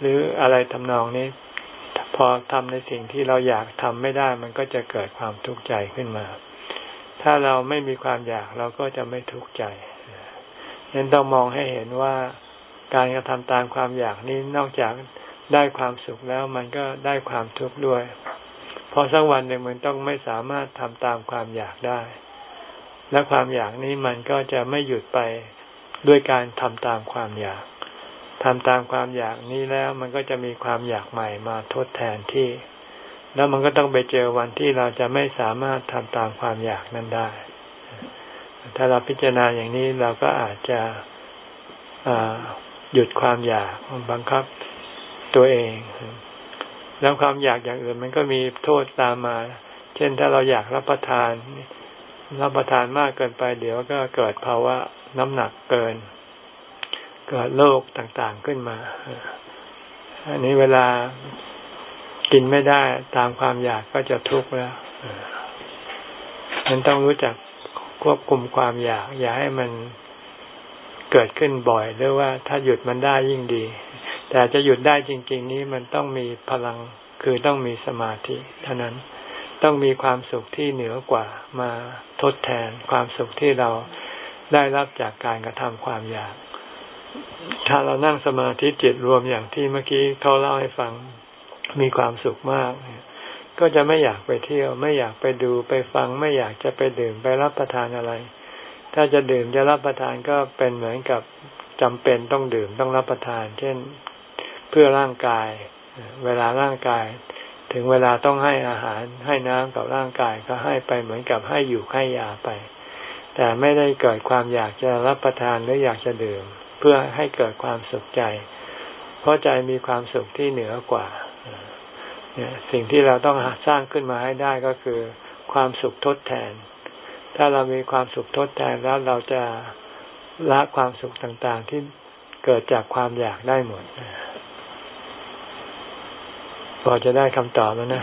หรืออะไรทำนองนี้ พอทำในสิ่งที่เราอยากทำไม่ได้ มันก็จะเกิดความทุกข์ใจขึ้นมา ถ้าเราไม่มีความอยากเราก็จะไม่ทุกข์ใจเห็นต้องมองให้เห็นว่าการกระทำตามความอยากนี้นอกจากได้ความสุขแล้วมันก็ได้ความทุกข์ด้วย พอสักวันหนึ่งมันต้องไม่สามารถทำตามความอยากได้ และความอยากนี้มันก็จะไม่หยุดไปด้วยการทำตามความอยากทำตามความอยากนี้แล้ว มันก็จะมีความอยากใหม่มาทดแทนที่ แล้วมันก็ต้องไปเจอวันที่เราจะไม่สามารถทำตามความอยากนั้นได้ ถ้าเราพิจารณาอย่างนี้เราก็อาจจะหยุดความอยากบังคับตัวเอง แล้วความอยากอย่างอื่นมันก็มีโทษตามมา เช่นถ้าเราอยากรับประทาน รับประทานมากเกินไป เดี๋ยวก็เกิดภาวะน้ำหนักเกิน เกิดโรคต่างๆขึ้นมา อันนี้เวลากินไม่ได้ตามความอยากก็จะทุกข์แล้วมันต้องรู้จักควบคุมความอยาก อย่าให้มันเกิดขึ้นบ่อยหรือว่าถ้าหยุดมันได้ยิ่งดี แต่จะหยุดได้จริง ๆ นี้มันต้องมีพลังคือต้องมีสมาธิเท่านั้นต้องมีความสุขที่เหนือกว่ามาทดแทนความสุขที่เราได้รับจากการกระทำความอยาก ถ้าเรานั่งสมาธิจิตรวมอย่างที่เมื่อกี้เขาเล่าให้ฟังมีความสุขมาก ก็จะไม่อยากไปเที่ยว ไม่อยากไปดูไปฟัง ไม่อยากจะไปดื่มไปรับประทานอะไร ถ้าจะดื่มจะรับประทานก็เป็นเหมือนกับจำเป็นต้องดื่มต้องรับประทาน เช่น พื่อร่างกาย เวลาร่างกาย ถึงเวลาต้องให้อาหารให้น้ำกับร่างกายก็ให้ไปเหมือนกับให้อยู่ให้ยาไป แต่ไม่ได้เกิดความอยากจะรับประทานหรืออยากจะดื่ม เพื่อให้เกิดความสุขใจ เพราะใจมีความสุขที่เหนือกว่าเนี่ยสิ่งที่เราต้องสร้างขึ้นมาให้ได้ก็คือ ความสุขทดแทน ถ้าเรามีความสุขทดแทนแล้วเราจะละความสุขต่างๆที่เกิดจากความอยากได้หมด พอจะได้คำตอบแล้วนะ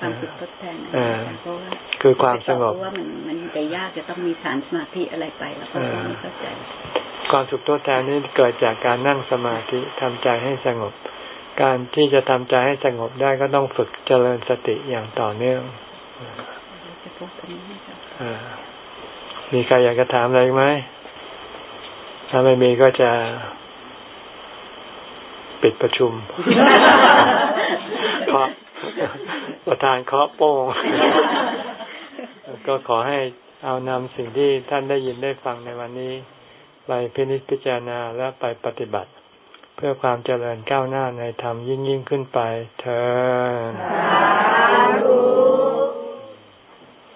ความสุขทดแทนเพราะว่าคือความสงบเพราะว่ามันมันจะยากจะต้องมีฐานสมาธิอะไรไปแล้วก็ไม่เข้าใจ ความสุขทดแทนนี้เกิดจากการนั่งสมาธิทำใจให้สงบ การที่จะทำใจให้สงบได้ก็ต้องฝึกเจริญสติอย่างต่อเนื่องมีใครอยากจะถามอะไรไหมถ้าไม่มีก็จะ ปิดประชุมเคาะประธานเคาะโป้งก็ขอให้เอานำสิ่งที่ท่านได้ยินได้ฟังในวันนี้ ไปพินิจพิจารณาและไปปฏิบัติ เพื่อความเจริญก้าวหน้าในธรรมยิ่งยิ่งขึ้นไปเธอ